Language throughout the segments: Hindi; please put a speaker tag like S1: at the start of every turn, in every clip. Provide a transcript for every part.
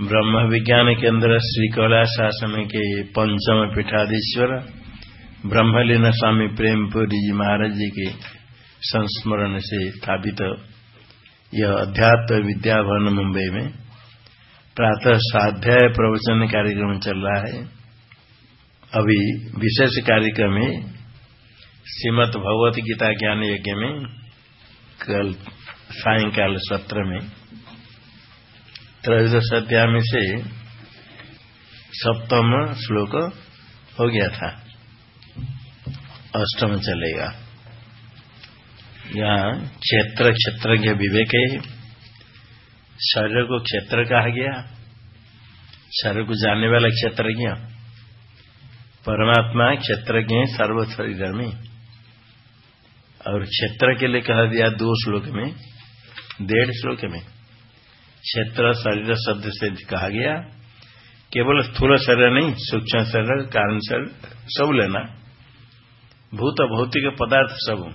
S1: ब्रह्म विज्ञान केंद्र श्री कैलाश शासन के पंचम पीठाधीश्वर ब्रह्मलीन स्वामी प्रेमपुरी जी महाराज जी के संस्मरण से स्थापित यह अध्यात्म विद्या भवन मुंबई में प्रातः स्वाध्याय प्रवचन कार्यक्रम चल रहा है। अभी विशेष कार्यक्रम में श्रीमद भगवत गीता ज्ञान यज्ञ में कल सायंकाल सत्र में। त्रयोदश अध्याय में से सप्तम श्लोक हो गया था। अष्टम चलेगा। यहाँ क्षेत्र, क्षेत्रज्ञ विवेक है। शरीर को क्षेत्र कहा गया। शरीर को जानने वाला क्षेत्रज्ञ। परमात्मा क्षेत्रज्ञ सर्व शरीर में और क्षेत्र के लिए कहा दिया दो श्लोक में, डेढ़ श्लोक में। क्षेत्र, शरीर शब्द से कहा गया। केवल स्थूल शरीर नहीं, सूक्ष्म शरीर, कारण शरीर, सब लेना। भूत, भौतिक पदार्थ सब।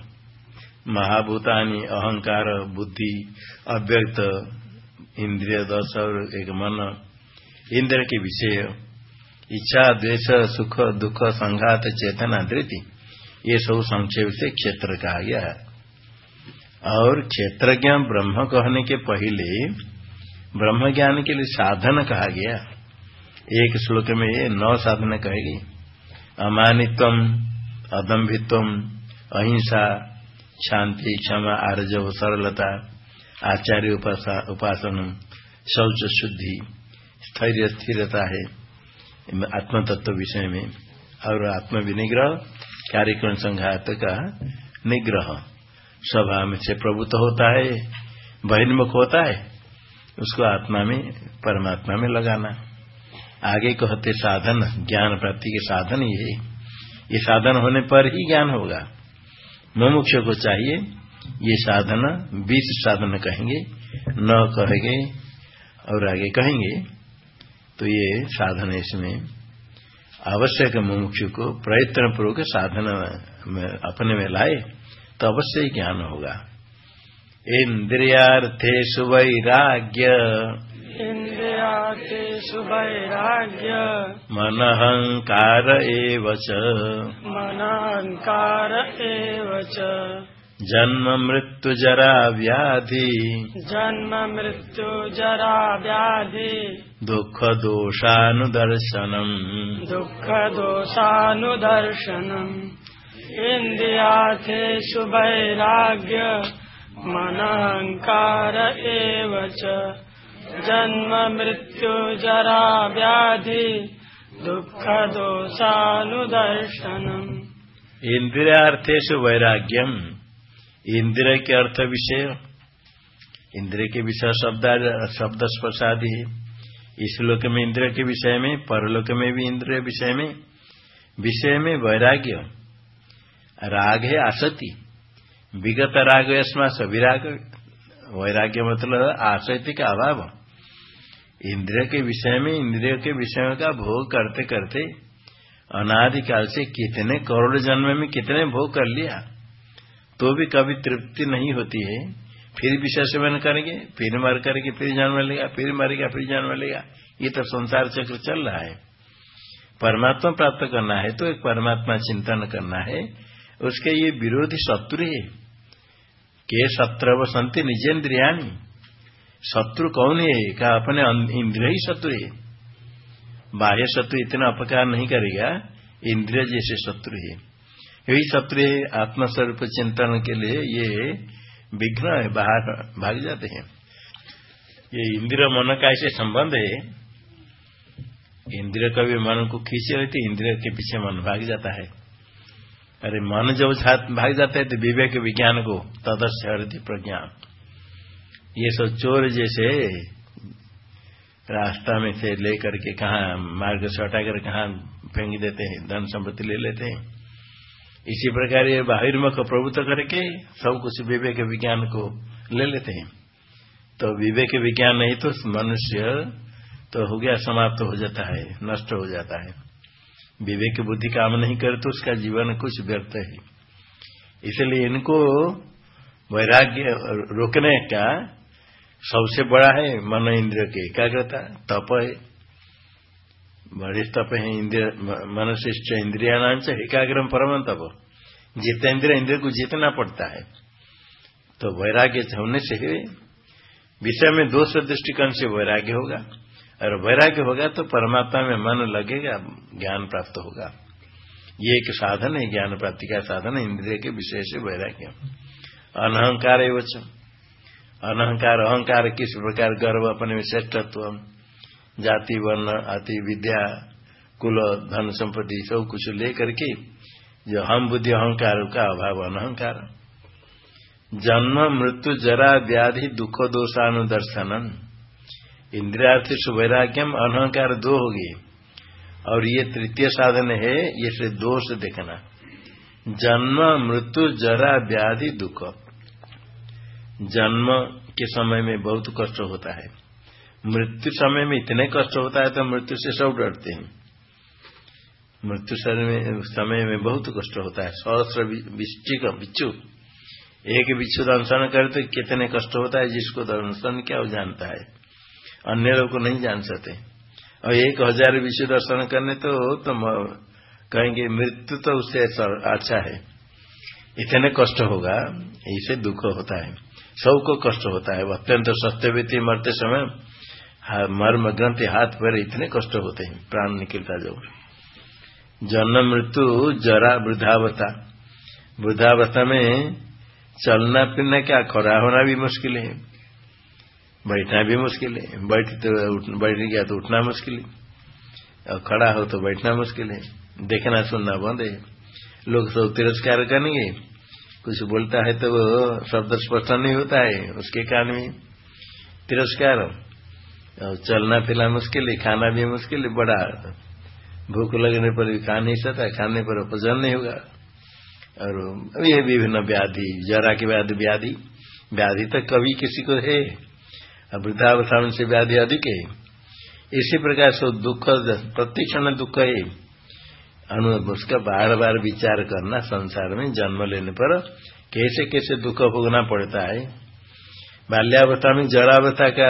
S1: महाभूतानी, अहंकार, बुद्धि, अव्यक्त, इंद्रिय दस और एक मन। इंद्र के विषय। इच्छा, द्वेष, सुख, दुख, संघात, चेतना धृति ये सब संक्षेप से क्षेत्र कहा गया है। और क्षेत्रज्ञ ब्रह्म कहने के पहले ब्रह्म ज्ञान के लिए साधन कहा गया। एक श्लोक में ये नौ साधन कहेगी। अमानित्व, अदम्भित्व, अहिंसा, शांति, क्षमा, आर्जव, सरलता, आचार्य उपासन शौच, शुद्धि, स्थैर्य, स्थिरता है। आत्म तत्व विषय में। और आत्म विनिग्रह कार्यक्रम संघात का निग्रह। स्वभाव से प्रभुत्व होता है, बहिर्मुख होता है। उसको आत्मा में, परमात्मा में लगाना। आगे कहते साधन, ज्ञान प्राप्ति के साधन ये। ये साधन होने पर ही ज्ञान होगा। मुमुक्ष को चाहिए, ये साधन बीस साधन कहेंगे, न कहेंगे और आगे कहेंगे। तो ये साधन इसमें। आवश्यक मुमुक्ष को प्रयत्न पूर्वक साधन अपने में लाए तो अवश्य ज्ञान होगा। इन्द्रियार्थेषु वैराग्य।
S2: इन्द्रियार्थेषु वैराग्य।
S1: मनहङ्कार एव च।
S2: मनहङ्कार एव च।
S1: जन्म मृत्युजरा व्याधि।
S2: जन्म मृत्यु जरा व्याधि।
S1: दुःखदोषानुदर्शनम्
S2: दुःखदोषानुदर्शनम् इन्द्रियार्थेषु वैराग्य। मनहङ्कार जन्म, मृत्यु, जरा, व्याधि दुःखदोषानुदर्शनम्
S1: इंद्रियार्थेषु वैराग्यम। इंद्रिय के अर्थ विषय इंद्रिय के विषय शब्द शब्द स्पर्शादि है इस लोक में इंद्रिय के विषय में, परलोक में भी इंद्रिय विषय में। विषय में वैराग्य। राग है आसति विगत राग यशमा सविराग वैराग्य मतलब आसक्ति का अभाव। इंद्रिय के विषय में इंद्रियों के विषयों का भोग करते करते अनादिकाल से कितने करोड़ जन्म में कितने भोग कर लिया। तो भी कभी तृप्ति नहीं होती है। फिर विषय सेवन करेंगे फिर मर करके, फिर जन्म लेगा, फिर मरेगा फिर जन्म लेगा। ये तो संसार चक्र चल रहा है। परमात्मा प्राप्त करना है तो एक परमात्मा चिंतन करना है। उसके ये विरोधी शत्रु है। के शत्रु संति निजेन्द्रियाणी। शत्रु कौन है? का अपने इंद्रिय ही शत्रु है। बाह्य शत्रु इतना अपकार नहीं करेगा, इंद्रिय जैसे शत्रु है। यही शत्रु है, आत्मस्वरूप चिंतन के लिए ये विघ्न है, बाहर भाग जाते हैं। ये इंद्रिय मन का ऐसे संबंध है। इंद्रिय कभी मन को खींचे रहती इंद्रिय के पीछे मन भाग जाता है। अरे मन जब भाग जाते हैं तो विवेक विज्ञान को तदस्य हृदय प्रज्ञा। ये सब चोर जैसे रास्ता में से लेकर के कहा मार्ग से हटाकर कहा फेंक देते हैं, धन संपत्ति ले लेते हैं। इसी प्रकार ये बाहिर्मुख प्रभुत्व करके सब कुछ विवेक विज्ञान को ले लेते हैं। तो विवेक विज्ञान नहीं तो मनुष्य तो हो गया समाप्त तो हो जाता है, नष्ट हो जाता है। विवेक बुद्धि काम नहीं करे तो उसका जीवन कुछ व्यर्थ है। इसलिए इनको वैराग्य रोकने का सबसे बड़ा है मन इंद्रिय के एकाग्रता, तप है। बड़े तप है, इंद्रिय मनशिष्ट इंद्रिया नाम से एकाग्रम परम तप। जितना इंद्रिय इंद्रिय को जीतना पड़ता है। तो वैराग्य होने से विषय में दोष दृष्टिकोण से वैराग्य होगा। और वैराग्य होगा तो परमात्मा में मन लगेगा, ज्ञान प्राप्त होगा। ये एक साधन है, ज्ञान प्राप्ति का साधन है, इंद्रिय के विषय से वैराग्य। अनहंकार एवं अनहंकार, अहंकार किस प्रकार? गर्व, अपने में श्रेष्ठत्व, जाति, वर्ण आदि विद्या, कुल, धन, संपत्ति, सब कुछ लेकर के जो हम बुद्धि, अहंकार का अभाव, अनहंकार। जन्म, मृत्यु, जरा, व्याधि, दुख, दोषानुदर्शनन। इंद्रियार्थी सुवैराग्यम अनहंकार दो हो गए और ये तृतीय साधन है, ये से दोष देखना। जन्म, मृत्यु, जरा, व्याधि, दुख। जन्म के समय में बहुत कष्ट होता है। मृत्यु समय में इतने कष्ट होता है तो मृत्यु से सब डरते हैं। मृत्यु समय में बहुत कष्ट होता है। सहस्र विष्टि का बिच्छू एक बिच्छू दंशन करे तो कितने कष्ट होता है, जिसको दंशन क्या वो जानता है। अन्य लोग को नहीं जान सकते। और एक हज़ार विश्व दर्शन करने तो तुम कहेंगे, मृत्यु तो उससे अच्छा है। इतने कष्ट होगा इसे दुख होता है। सबको कष्ट होता है। अत्यंत सत्य व्यक्ति मरते समय मर्म ग्रंथि हाथ पर इतने कष्ट होते हैं, प्राण निकलता जो जन्म, मृत्यु, जरा, वृद्धावस्था। वृद्धावस्था में चलना फिरना क्या, खड़ा होना भी मुश्किल है। बैठना भी मुश्किल है। बैठ तो बैठ गया तो उठना मुश्किल है। और खड़ा हो तो बैठना मुश्किल है। देखना, सुनना बंद है। लोग सब तिरस्कार करेंगे। कुछ बोलता है तो वो शब्द स्पष्ट नहीं होता है उसके कारण में। तिरस्कार। और चलना फिरना मुश्किल है, खाना भी मुश्किल है, बड़ा भूख लगने पर भी खा नहीं सकता, खाने पर उपजन नहीं होगा। और ये विभिन्न व्याधि, जरा की व्याधि व्याधि व्याधि तो कभी किसी को है। वृद्धावस्था में से व्याधि अधिक है। इसी प्रकार से दुख, प्रतिक्षण दुख है। अनुभव उसका बार बार विचार करना संसार में जन्म लेने पर कैसे कैसे दुख भोगना पड़ता है। बाल्यावस्था में जरावस्था का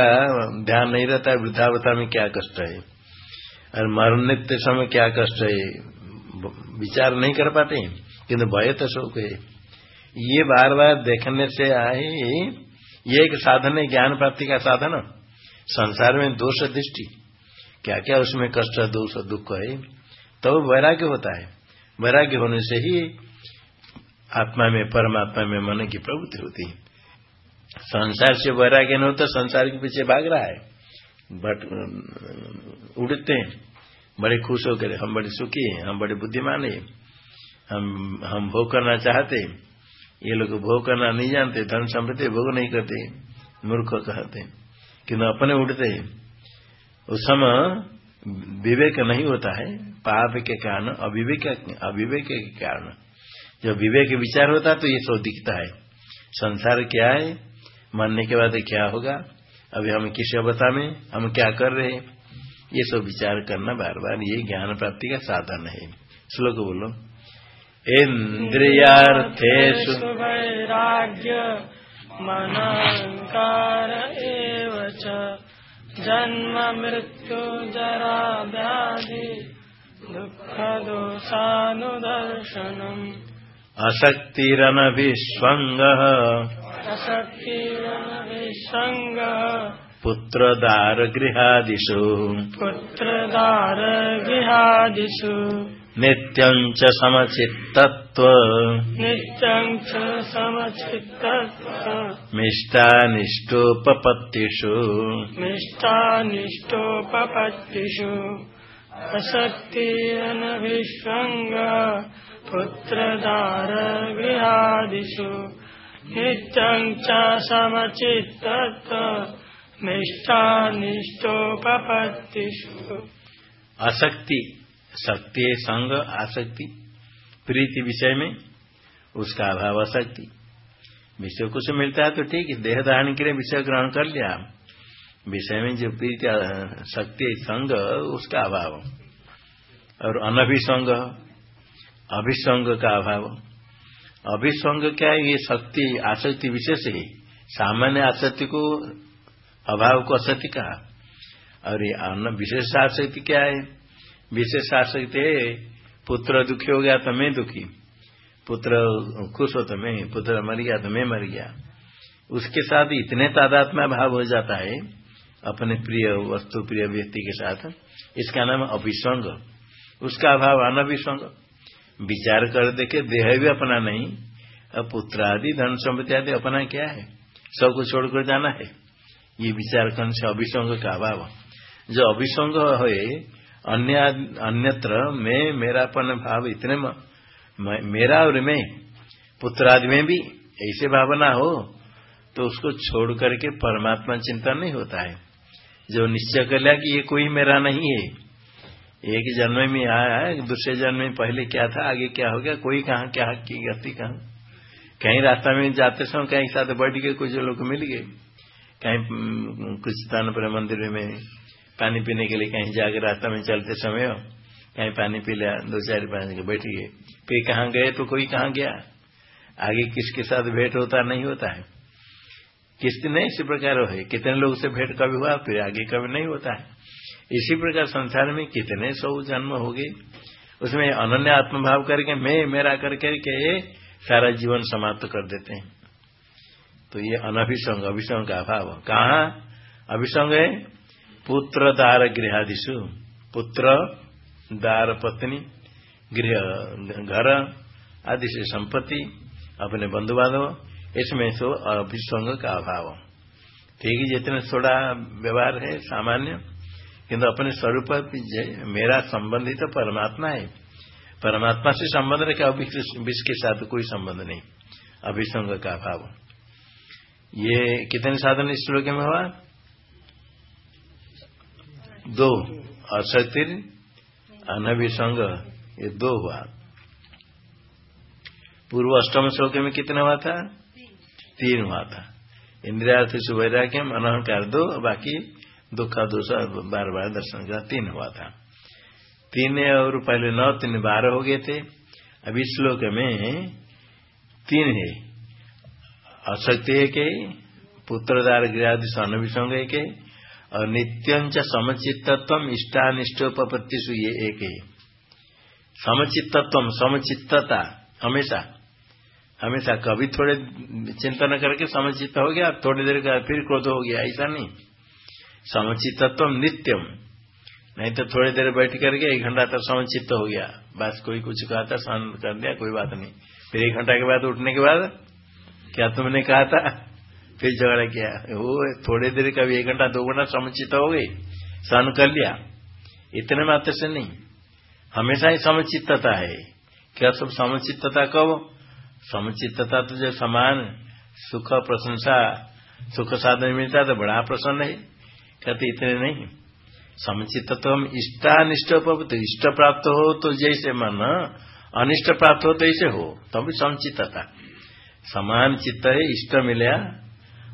S1: ध्यान नहीं रहता है वृद्धावस्था में क्या कष्ट है? और मरने समय क्या कष्ट है? विचार नहीं कर पाते, किंतु भय तो शोक है। ये बार बार देखने से आए ये एक साधन है, ज्ञान प्राप्ति का साधन। संसार में दोष दृष्टि क्या क्या उसमें कष्ट, दोष दुख है तो वैराग्य होता है। वैराग्य होने से ही आत्मा में, परमात्मा में मन की प्रवृत्ति होती है। संसार से वैराग्य नहीं होता, संसार के पीछे भाग रहा है। बट उड़ते हैं। बड़े खुश होकर, हम बड़े सुखी हैं, हम बड़े बुद्धिमान हैं। हम हम भोग करना चाहते हैं। ये लोग भोग करना नहीं जानते, धन समृद्धि भोग नहीं करते, मूर्ख कहते किन्तु अपने उठते उस समय विवेक नहीं होता है, पाप के कारण, अविवेक अविवेक के कारण। जब विवेक विचार होता है तो ये सब दिखता है। संसार क्या है? मरने के बाद क्या होगा? अभी हम किस अवस्था में? हम क्या कर रहे हैं? ये सब विचार करना बार बार ये ज्ञान प्राप्ति का साधन है। श्लोक बोलो। इन्द्रियार्थेषु
S2: वैराग्य मनङ्कार एव च। जन्म मृत्यु जरा व्याधि दुःखदोषानुदर्शनम्।
S1: अशक्तिरनभिष्वङ्गः
S2: अशक्तिरनभिसङ्गः
S1: पुत्रदारगृहादिषु।
S2: पुत्रदारगृहादिषु।
S1: नित्यं च समचित्तत्व।
S2: नित्यं च समचित्तत्व।
S1: मिष्टानिष्टोपपत्तिषु।
S2: मिष्टानिष्टोपपत्तिषु। असक्तिरनभिष्वङ्ग पुत्रदारगृहादिषु नित्यं च समचित्तत्व। मिष्टानिष्टोपपत्तिषु।
S1: आसक्ति। शक्ति संग आसक्ति, प्रीति विषय में उसका अभाव आसक्ति। विषय कुछ मिलता है तो ठीक है, देह धारण के लिए विषय ग्रहण कर लिया। विषय में जो प्रीति शक्ति संग, उसका अभाव। और अनभिसंग, अभिसंग का अभाव। अभिसंग क्या है, ये शक्ति आसक्ति विशेष है। सामान्य आसक्ति को अभाव को असत्य कहा। और ये विशेष आसक्ति क्या है विशेष आसक्ति है पुत्र दुखी हो गया तो मैं दुखी। पुत्र खुश हो तो मैं, पुत्र मर गया तो मैं मर गया। उसके साथ इतने तादात्म्य भाव हो जाता है, अपने प्रिय वस्तु, प्रिय व्यक्ति के साथ। इसका नाम अभिसंग। उसका अभाव अनभिसंग। विचार कर देखे, देह भी अपना नहीं। अब पुत्र आदि, धन संपत्ति आदि अपना क्या है? सबको छोड़कर जाना है। ये विचार करने से अभिसंग का अभाव? जो अभिसंग है अन्य अन्यत्र मैं मेरापन भाव इतने म, मेरा और मैं पुत्र आदि में भी ऐसे भावना हो तो उसको छोड़ करके परमात्मा चिंतन नहीं होता है। जो निश्चय कर लिया कि ये कोई मेरा नहीं है। एक जन्म में आया है दूसरे जन्म में पहले क्या था आगे क्या हो गया कोई कहा क्या की गति कहा। कहीं रास्ता में जाते समय कहीं साथ बैठ गए कुछ लोग मिल गए। कहीं कुछ स्थान पर मंदिर में पानी पीने के लिए कहीं जाकर रास्ता में चलते समय कहीं पानी पी लिया, दो चार पानी बैठ गए। फिर कहाँ गए तो कोई कहाँ गया? आगे किसके साथ भेंट होता नहीं होता है। किसने इसी प्रकार है कितने लोग से भेंट कभी हुआ फिर आगे कभी नहीं होता है। इसी प्रकार संसार में कितने सौ जन्म हो गए। उसमें अनन्य आत्मभाव करके, मैं, मेरा करके, के सारा जीवन समाप्त कर देते हैं। तो ये अनभिसंग, अभिसंग का अभाव। कहा? अभिसंग है पुत्र दार गृहादिशु पुत्र दार पत्नी गृह, घर आदि से संपत्ति, अपने बंधु बांधव इसमें तो अभिसंग का अभाव। ठीक है, जितने थोड़ा व्यवहार है, सामान्य, किंतु अपने स्वरूप मेरा संबंधित तो परमात्मा है। परमात्मा से संबंध रखे विष के साथ कोई संबंध नहीं। अभिसंग का अभाव। ये कितने साधन इस श्लोक में हुआ? दो असतिर अनभिसंग ये दो हुआ पूर्व अष्टम श्लोक में कितना हुआ था तीन हुआ था इंद्रियार्थ सुवैराग्य अनहकार दो, बाकी दुखा दोष बार बार दर्शन का तीन हुआ था तीन और पहले नौ, तीन बारह हो गए थे। अभी श्लोक में तीन है। एक है पुत्रदार गृहादि अनभिसंग एक है और नित्यं च समचित्तत्व इष्टानिष्टोपत्ति ये एक। है समचित्तत्व, समचित्तता, हमेशा। हमेशा कभी थोड़े चिंतन करके समचित्त हो गया, थोड़ी देर का फिर क्रोध हो गया, ऐसा नहीं। समचित्तत्व नित्यम नहीं तो थोड़ी देर बैठ करके एक घंटा तक समचित्त हो गया। बस कोई कुछ कहा था सहन कर दिया, कोई बात नहीं। फिर एक घंटा के बाद उठने के बाद क्या तुमने कहा था? फिर झगड़ा किया। वो थोड़ी देर का भी एक घंटा, दो घंटा समुचित हो गई। सहन कर लिया। इतने मात्र से नहीं। हमेशा ही समुचितता है। क्या सब समुचितता कब समुचितता तो जो समान सुख प्रशंसा, सुख साधन मिलता है तो बड़ा प्रसन्न है। कहते इतने नहीं। समुचित तो हम इष्टानिष्ट तो इष्ट प्राप्त हो तो जैसे मन, अनिष्ट प्राप्त हो तो ऐसे हो तभी तो समुचितता। समान चित्त है, इष्ट मिला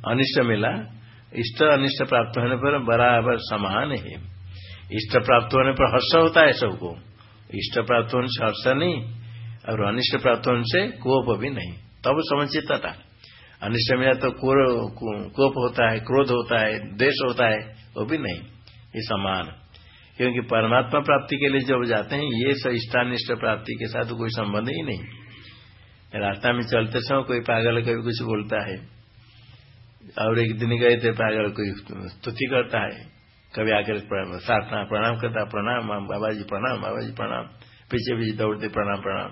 S1: अनिष्ट मिला इष्ट अनिष्ट प्राप्त होने पर बराबर समान है। इष्ट प्राप्त होने पर हर्ष होता है सबको। इष्ट प्राप्त होने से हर्ष नहीं, और अनिष्ट प्राप्त होने से कोप भी नहीं। तब समझता था अनिष्ट मिला तो कोप होता है, क्रोध होता है, देश होता है, वो भी नहीं। ये समान। क्योंकि परमात्मा प्राप्ति के लिए जब जाते हैं, ये सब इष्टानिष्ट प्राप्ति के साथ कोई संबंध ही नहीं। रास्ता में चलते समय कोई पागल कभी कुछ बोलता है। और एक दिन गए थे पागल कोई स्तुति करता है। कभी आकर साधना, प्रणाम करता, प्रणाम बाबा जी प्रणाम बाबा जी प्रणाम, पीछे पीछे दौड़ते प्रणाम प्रणाम।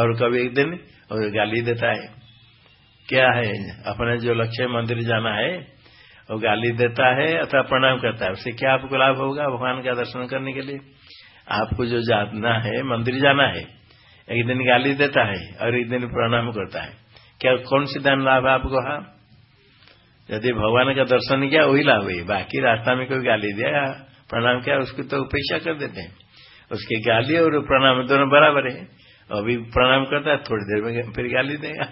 S1: और कभी एक दिन और गाली देता है। क्या है? अपने जो लक्ष्य मंदिर जाना है, वो गाली देता है अथवा प्रणाम करता है। उससे क्या आपको लाभ होगा भगवान का दर्शन करने के लिए? आपको जो जाना है, मंदिर जाना है, एक दिन गाली देता है और एक दिन प्रणाम करता है। क्या, कौन सी धन लाभ आपको? हाँ। यदि भगवान का दर्शन किया, वही लाभ हुई। बाकी रास्ता में कोई गाली दिया, प्रणाम किया, उसकी तो उपेक्षा कर देते हैं। उसकी गाली और प्रणाम दोनों बराबर है। अभी प्रणाम करता है, थोड़ी देर में फिर गाली देगा।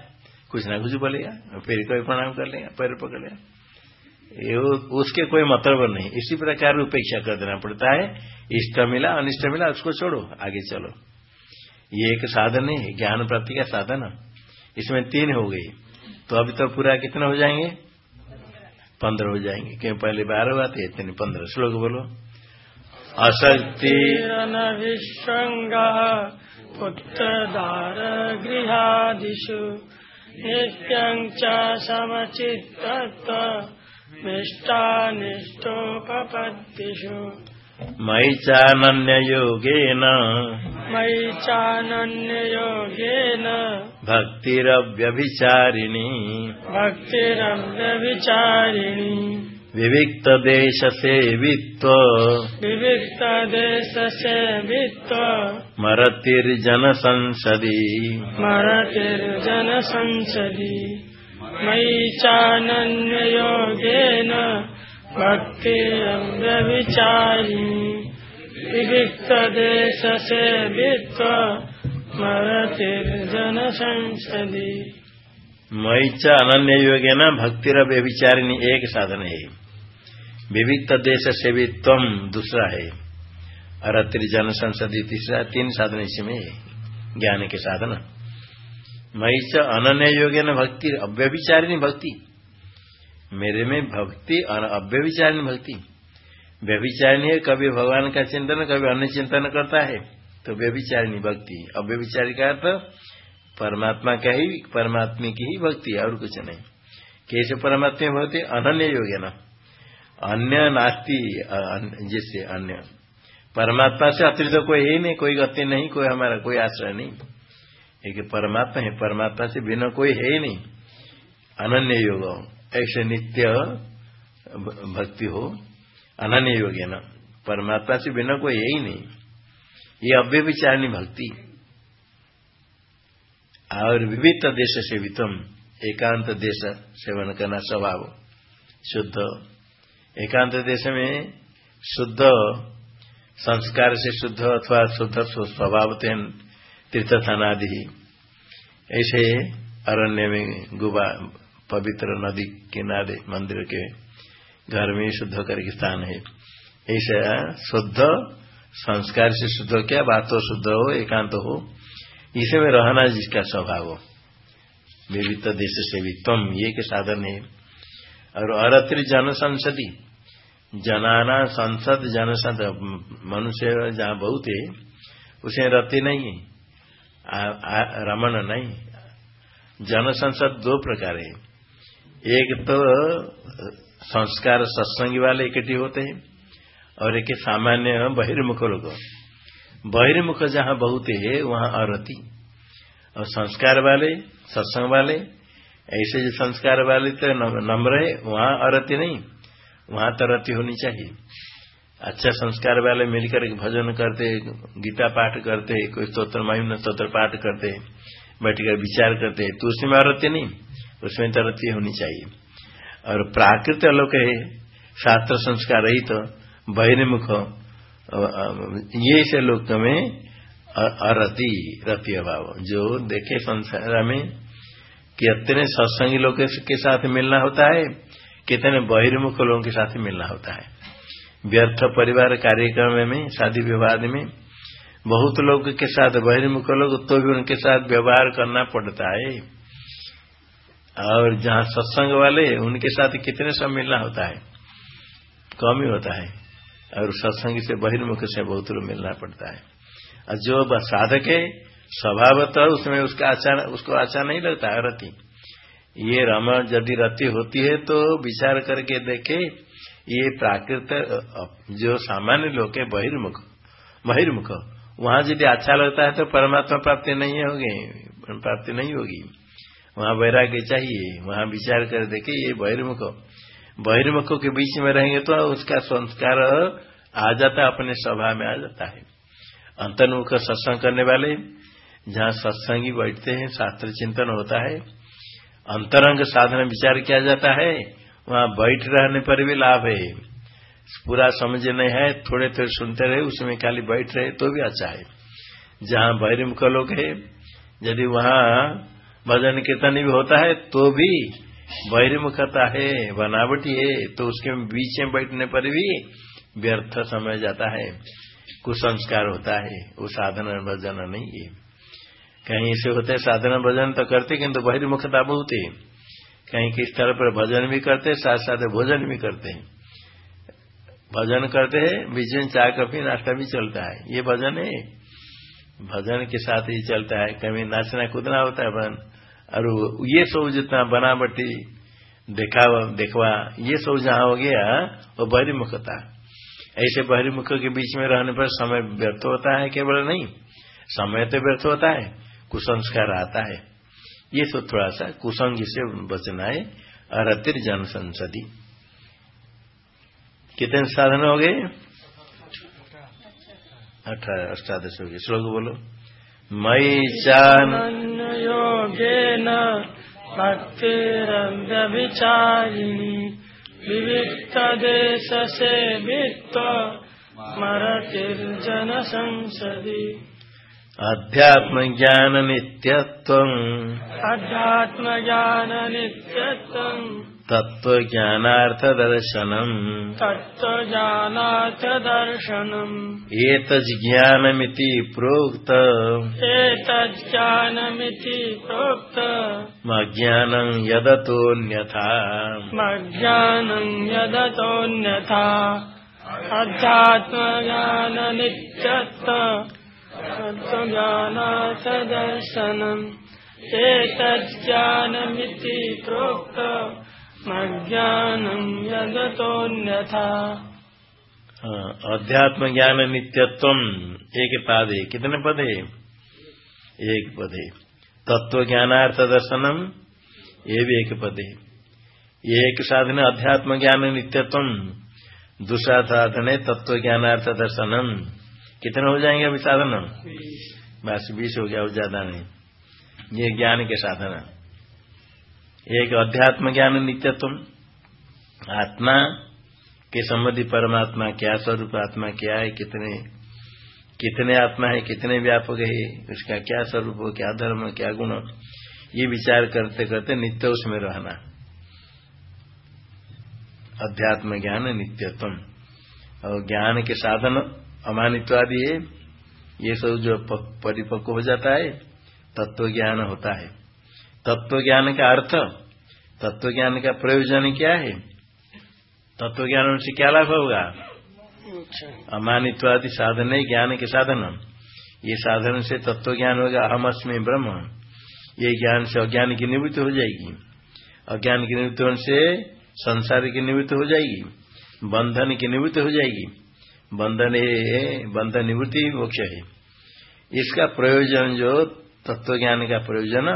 S1: कुछ ना कुछ बोलेगा फिर कोई प्रणाम कर लेगा, पैर पकड़ लेगा। ये उसके कोई मतलब नहीं। इसी प्रकार उपेक्षा कर देना पड़ता है। इष्ट मिला, अनिष्ट मिला, उसको छोड़ो, आगे चलो। ये एक साधन है, ज्ञान प्राप्ति का साधन। इसमें तीन हो गई। तो अभी तो पूरा कितना हो जाएँगे? पंद्रह हो जाएँगे। क्यों? पहले बारह बात है इतने पंद्रह। श्लोक बोलो। अशक्ति।
S2: विश्वङ्गः पुत्रदारगृहादिषु नित्यं च समचित्तत्वमिष्टानिष्टोपपत्तिषु
S1: मयि चानन्ययोगेन।
S2: मयि चानन्ययोगेन।
S1: भक्तिरव्यभिचारिणी।
S2: भक्तिरव्यविचारिणी
S1: विविक्तदेशसेवित्व।
S2: विविक्तदेशसेवित्व।
S1: मरतिर्जनसंसदि।
S2: मरतिर्जनसंसदि। मयि चानन्ययोगेन भक्तिरव्यविचारिणी विविक्तदेशसेवित्व। मरतिर्जनसंसदि
S1: मयि च अनन्य योगेन भक्तिरव्यभिचारिणी एक साधन है। विविध देश से भी तम दूसरा है। और त्रिजन संसदी तीसरा तीन साधन इसमें है। ज्ञान के साधन। मई च अनन्य योगेन भक्ति अव्यभिचारिणी भक्ति। मेरे में भक्ति और अव्यभिचारिणी भक्ति। व्यभिचारिणी है, कभी भगवान का चिंतन, कभी अन्य चिंतन करता है। तो व्यभिचारिणी भक्ति। अव्यभिचारी का अर्थ, परमात्मा का ही, परमात्मा की ही भक्ति और कुछ नहीं। कैसे परमात्मा भक्ति? अनन्य है न? अन्य नास्ती जिससे अन्य। परमात्मा से अतिरिक्त कोई है नहीं, कोई गति नहीं, कोई हमारा, कोई आश्रय नहीं। एक परमात्मा है, परमात्मा से बिना कोई है ही नहीं। अनन्य योग ऐसे नित्य भक्ति हो। अनन्य योग है ना? परमात्मा से बिना कोई है ही नहीं। ये अव्यविचारणी भक्ति। और विविध देश सेवितम, एकांत देश सेवन करना स्वभाव, शुद्ध। एकांत देश में शुद्ध, संस्कार से शुद्ध अथवा शुद्ध स्वभाव तीर्थस्थानादि। ऐसे अरण्य में गुबा, पवित्र नदी किनारे, मंदिर के घर में शुद्ध करके स्थान है। ऐसा शुद्ध संस्कार से शुद्ध हो, क्या बात तो शुद्ध हो, एकांत हो, इसे में रहना जिसका स्वभाव हो। विविध देश से भी, तुम ये के साधन है। और अरत्र जन संसदी जनाना संसद, जनसद, मनुष्य जहाँ बहुत है, उसे रति नहीं है रमन नहीं। जन संसद दो प्रकार है। एक तो संस्कार सत्संगी वाले इकट्ठे होते हैं और एक सामान्य बहिर्मुख लोग। बहिर्मुख जहाँ बहुत है, वहाँ अरति और संस्कार वाले, सत्संग वाले, ऐसे जो संस्कार वाले तो नम्र है, वहाँ अरति नहीं। वहाँ तो रति होनी चाहिए। अच्छा संस्कार वाले मिलकर भजन करते, गीता पाठ करते, कोई स्त्रोत्र महिम स्त्रोत्र पाठ करते, बैठकर विचार करते तो उसमें अरत्य नहीं। उसमें तो रति होनी चाहिए। और प्राकृत लोक है, शास्त्र संस्कार रहित तो बहिर्मुख ये से लोक में अरति, रति अभाव। जो देखे संसार में कितने सत्संगी लोग के साथ मिलना होता है, कितने बहिर्मुख लोगों के साथ मिलना होता है। व्यर्थ परिवार कार्यक्रम में, शादी विवाद में, बहुत लोग के साथ, बहिर्मुख लोग तो भी उनके साथ व्यवहार करना पड़ता है। और जहाँ सत्संग वाले, उनके साथ कितने सब मिलना होता है। कम ही होता है। और सत्संग से बहिर्मुख से बहुत लोग मिलना पड़ता है। और जो साधक है, स्वभावतः उसमें उसका अच्छा उसको अच्छा नहीं लगता है रति। ये रम यदि रति होती है तो विचार करके देखे, ये प्राकृत जो सामान्य लोग है, बहिर्मुख बहिर्मुख। वहाँ यदि अच्छा लगता है तो परमात्मा प्राप्ति नहीं होगी प्राप्ति नहीं होगी। वहाँ वैराग्य चाहिए, वहाँ विचार कर देखे, ये बहिर्मुख। बहिर्मुखों के बीच में रहेंगे तो उसका संस्कार आ जाता है, अपने सभा में आ जाता है। अंतर्मुख सत्संग करने वाले, जहाँ सत्संगी बैठते हैं, शास्त्र चिंतन होता है, अंतरंग साधन विचार किया जाता है, वहाँ बैठ रहने पर भी लाभ है। पूरा समझ नहीं है, थोड़े थोड़े सुनते रहे, उसमें खाली बैठ रहे तो भी अच्छा है। जहाँ बहिर्मुख लोग है, यदि वहाँ भजन कीर्तन भी होता है तो भी बहिर्मुखता है, बनावटी है तो उसके बीच में बैठने पर भी व्यर्थ समय जाता है, कुसंस्कार होता है, वो साधन भजन नहीं है। कहीं ऐसे होते साधन भजन तो करते, किंतु बहिर्मुखता बहुत है। कहीं किस तरह पर भजन भी करते, साथ साथ भोजन भी करते हैं। भजन करते हैं, बीच में चाय, कॉफ़ी, नाश्ता भी चलता है, ये भजन है। भजन के साथ ही चलता है, कभी नाचना कूदना होता है और ये सब जितना बनावटी देखा देखवा, ये सब जहाँ हो गया, वो बहिर्मुखता। ऐसे बहिर्मुख के बीच में रहने पर समय व्यर्थ होता है, केवल नहीं, समय तो व्यर्थ होता है, कुसंस्कार आता है। ये तो थोड़ा सा कुसंग से बचना है अरतिर जन संसदी कितने साधन हो गए? अठारह, अष्टादश हो गए। श्लोक बोलो। चान
S2: योगेन भक्तिरव्यभिचारिणी विविक्त देश से वित्त मरतिर्जन संसदी
S1: अध्यात्म ज्ञान नित्यत्व
S2: अध्यात्म ज्ञान नित्यत्वम्
S1: तत्व ज्ञानार्थ दर्शनम
S2: तत्व ज्ञानाथ दर्शनम्
S1: एतज्ज्ञानमिति प्रोक्त।
S2: एतज्ज्ञानमिति प्रोक्त।
S1: मज्ञानं यदतोऽन्यथा।
S2: मज्ञानं यदतोऽन्यथा। अध्यात्मज्ञाननित्यत्व तत्त्वज्ञानाथ दर्शनम् एतज्ज्ञानमिति प्रोक्त मज्ञानं यदतोऽन्यथा।
S1: हाँ, अध्यात्म ज्ञान नित्यत्व एक पाद। कितने पद? एक पद। तत्व ज्ञानार्थ दर्शनम ये भी एक पद। एक साधन अध्यात्म ज्ञान नित्यत्व दूसरा साधन तत्व ज्ञानार्थ दर्शनम कितने हो जाएँगे अभी साधन? बस बीस हो गया, और ज़्यादा नहीं। ये ज्ञान के साधन एक अध्यात्म ज्ञान नित्यत्व आत्मा के संबंधी परमात्मा क्या, स्वरूप आत्मा क्या है, कितने कितने आत्मा है, कितने व्यापक है, उसका क्या स्वरूप हो, क्या धर्म, क्या गुण ये विचार करते करते नित्य उसमें रहना। अध्यात्म ज्ञान नित्यत्म और ज्ञान के साधन अमानित्वादि है ये सब जो परिपक्व हो जाता है तत्व ज्ञान होता है। तत्व ज्ञान का अर्थ तत्व ज्ञान का प्रयोजन क्या है? तत्व ज्ञान से क्या लाभ होगा? अमानित्व आदि साधन है ज्ञान के साधन। ये साधन से तत्व ज्ञान होगा अहम अस्मी ब्रह्म। ये ज्ञान से अज्ञान की निवृत्ति हो जाएगी। अज्ञान की निवृत्ति होने से संसार की निवृत्ति हो जाएगी। बंधन की निवृत्ति हो जाएगी। बंधन है बंधन निवृत्ति मोक्ष है। इसका प्रयोजन जो तत्व ज्ञान का प्रयोजन,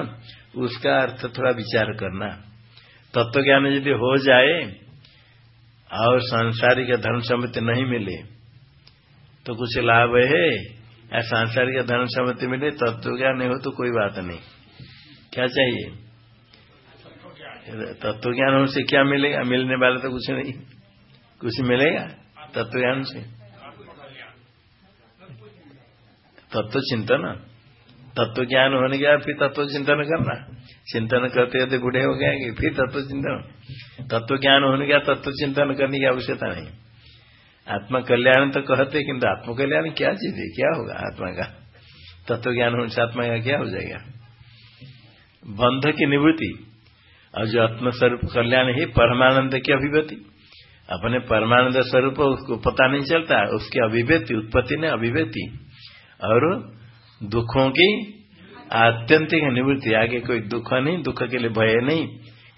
S1: उसका अर्थ थोड़ा विचार करना। तत्व ज्ञान यदि हो जाए और सांसारिक धर्म सम्मति नहीं मिले तो कुछ लाभ है। या सांसारिक धर्म सम्मति मिले तत्व ज्ञान नहीं हो तो कोई बात नहीं। क्या चाहिए? तत्व ज्ञान से क्या मिलेगा? मिलने वाला तो कुछ नहीं। कुछ मिलेगा तत्व ज्ञान से? तत्व चिंतन तत्व ज्ञान होने गया फिर तत्व चिंतन करना। चिंतन करते करते बूढ़े हो गए फिर तत्व चिंतन तत्व ज्ञान होने गया तत्व चिंतन करने की आवश्यकता नहीं। आत्मा कल्याण तो कहते किंतु आत्म कल्याण क्या चीज़ है? क्या होगा आत्मा का? तत्व ज्ञान होने से आत्मा का क्या हो जाएगा? बंध की निवृत्ति। और जो आत्मस्वरूप कल्याण है, परमानंद की अभिव्यक्ति। अपने परमानंद स्वरूप उसको पता नहीं चलता, उसकी अभिव्यक्ति, उत्पत्ति ने अभिव्यक्ति। और दुखों की आत्यंतिक निवृत्ति। आगे कोई दुख नहीं, दुख के लिए भय नहीं।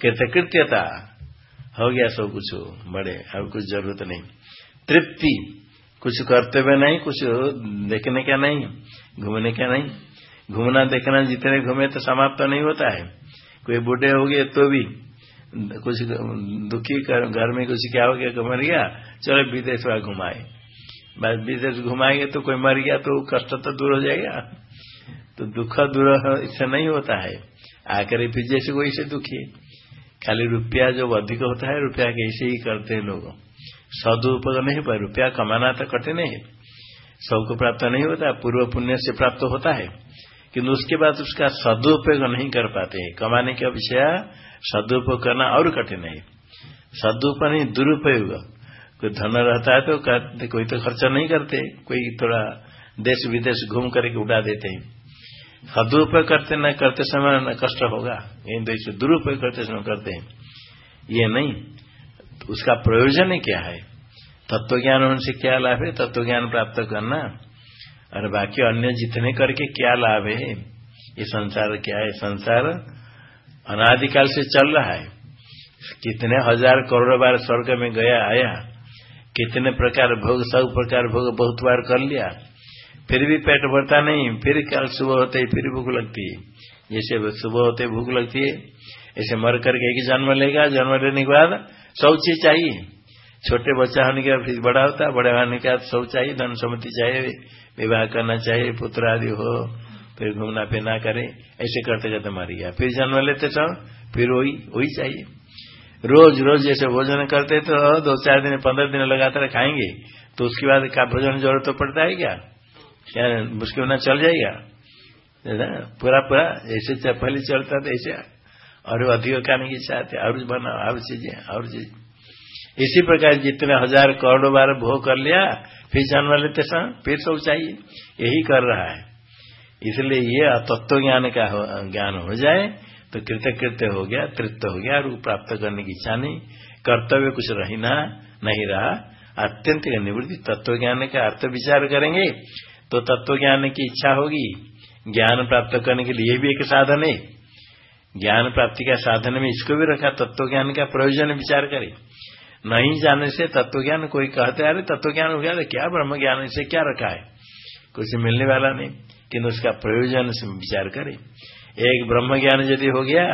S1: कृतकृत्यता हो गया सब कुछ, बड़े, अब कुछ ज़रूरत नहीं। तृप्ति, कुछ करते हुए नहीं, कुछ देखने का नहीं, घूमने का नहीं। घूमना देखना, जितने घूमे तो समाप्त तो नहीं होता है। कोई बूढ़े हो गए तो भी कुछ दुखी घर में कुछ क्या हो गया, मर गया, चलो विदेश वाला घुमाए। बस विदेश घुमाएँगे तो कोई मर गया तो कष्ट तो दूर हो जाएगा। तो दुख दूर इससे नहीं होता है। आकर फिर जैसे कोई से दुखी। खाली रुपया जो अधिक होता है, रुपया कैसे ही करते हैं लोग। सदुपयोग नहीं पर रुपया कमाना तो कठिन है। सबको प्राप्त नहीं होता, पूर्व पुण्य से प्राप्त होता है। किंतु उसके बाद उसका सदुपयोग नहीं कर पाते कमाने का विषय सदुपयोग करना और कठिन है। सदुपयोग नहीं, दुरुपयोग। कोई धन रहता है तो कोई तो खर्चा नहीं करते, कोई थोड़ा देश विदेश घूम करके उड़ा देते हैं। सदुपयोग करते न करते समय न कष्ट होगा इन देश दुरुपयोग करते समय करते हैं। ये नहीं तो उसका प्रयोजन ही क्या है? तत्व ज्ञान होने से क्या लाभ है? तत्व ज्ञान प्राप्त करना। और बाकी अन्य जितने करके क्या लाभ है? ये संसार क्या है? संसार अनादिकाल से चल रहा है। कितने हज़ार करोड़ बार स्वर्ग में गया, आया। कितने प्रकार भोग, सब प्रकार भोग बहुत बार कर लिया। फिर भी पेट भरता नहीं, फिर कल सुबह होते ही फिर भूख लगती है। जैसे सुबह होते भूख लगती है, ऐसे मर करके एक जन्म लेगा, जन्म लेने के बाद सब चीज़ चाहिए। छोटे बच्चा होने के बाद फिर बड़ा होता है बड़े होने के बाद सब चाहिए, धन सम्मति चाहिए, विवाह करना चाहिए, पुत्र आदि हो, फिर घूमना फिरना करे, ऐसे करते करते मर गया। फिर जन्म लेते सब फिर वही वही चाहिए। रोज रोज जैसे भोजन करते तो दो चार दिन, पंद्रह दिन लगातार खाएँगे तो उसके बाद का भोजन ज़रूरत तो पड़ता है क्या? क्या मुश्किल ना चल जाएगा? पूरा पूरा ऐसे पहले चलता था ऐसे। और अधिक खाने की चाहते और बना, और चीज़ें, और चीज़। इसी प्रकार जितने हज़ार करोड़ों बार भोग कर लिया, फिर जन्म लेते समय फिर सब चाहिए। यही कर रहा है। इसलिए ये तत्व ज्ञान का ज्ञान हो जाए। तो कृत्य कृत्य हो गया तृत्व हो गया और प्राप्त करने की इच्छा नहीं, कर्तव्य कुछ रहना नहीं रहा, अत्यंत निवृत्ति तत्व ज्ञान का अर्थ विचार करेंगे तो तत्व ज्ञान की इच्छा होगी, ज्ञान प्राप्त करने के लिए भी एक साधन है। ज्ञान प्राप्ति का साधन में इसको भी रखा तत्व ज्ञान का प्रयोजन विचार करे। नहीं जाने से तत्व ज्ञान कोई कहते, अरे तत्व ज्ञान हो गया तो क्या ब्रह्म ज्ञान से क्या रखा है? कुछ मिलने वाला नहीं किन्तु उसका प्रयोजन विचार करे। एक ब्रह्म ज्ञान यदि हो गया,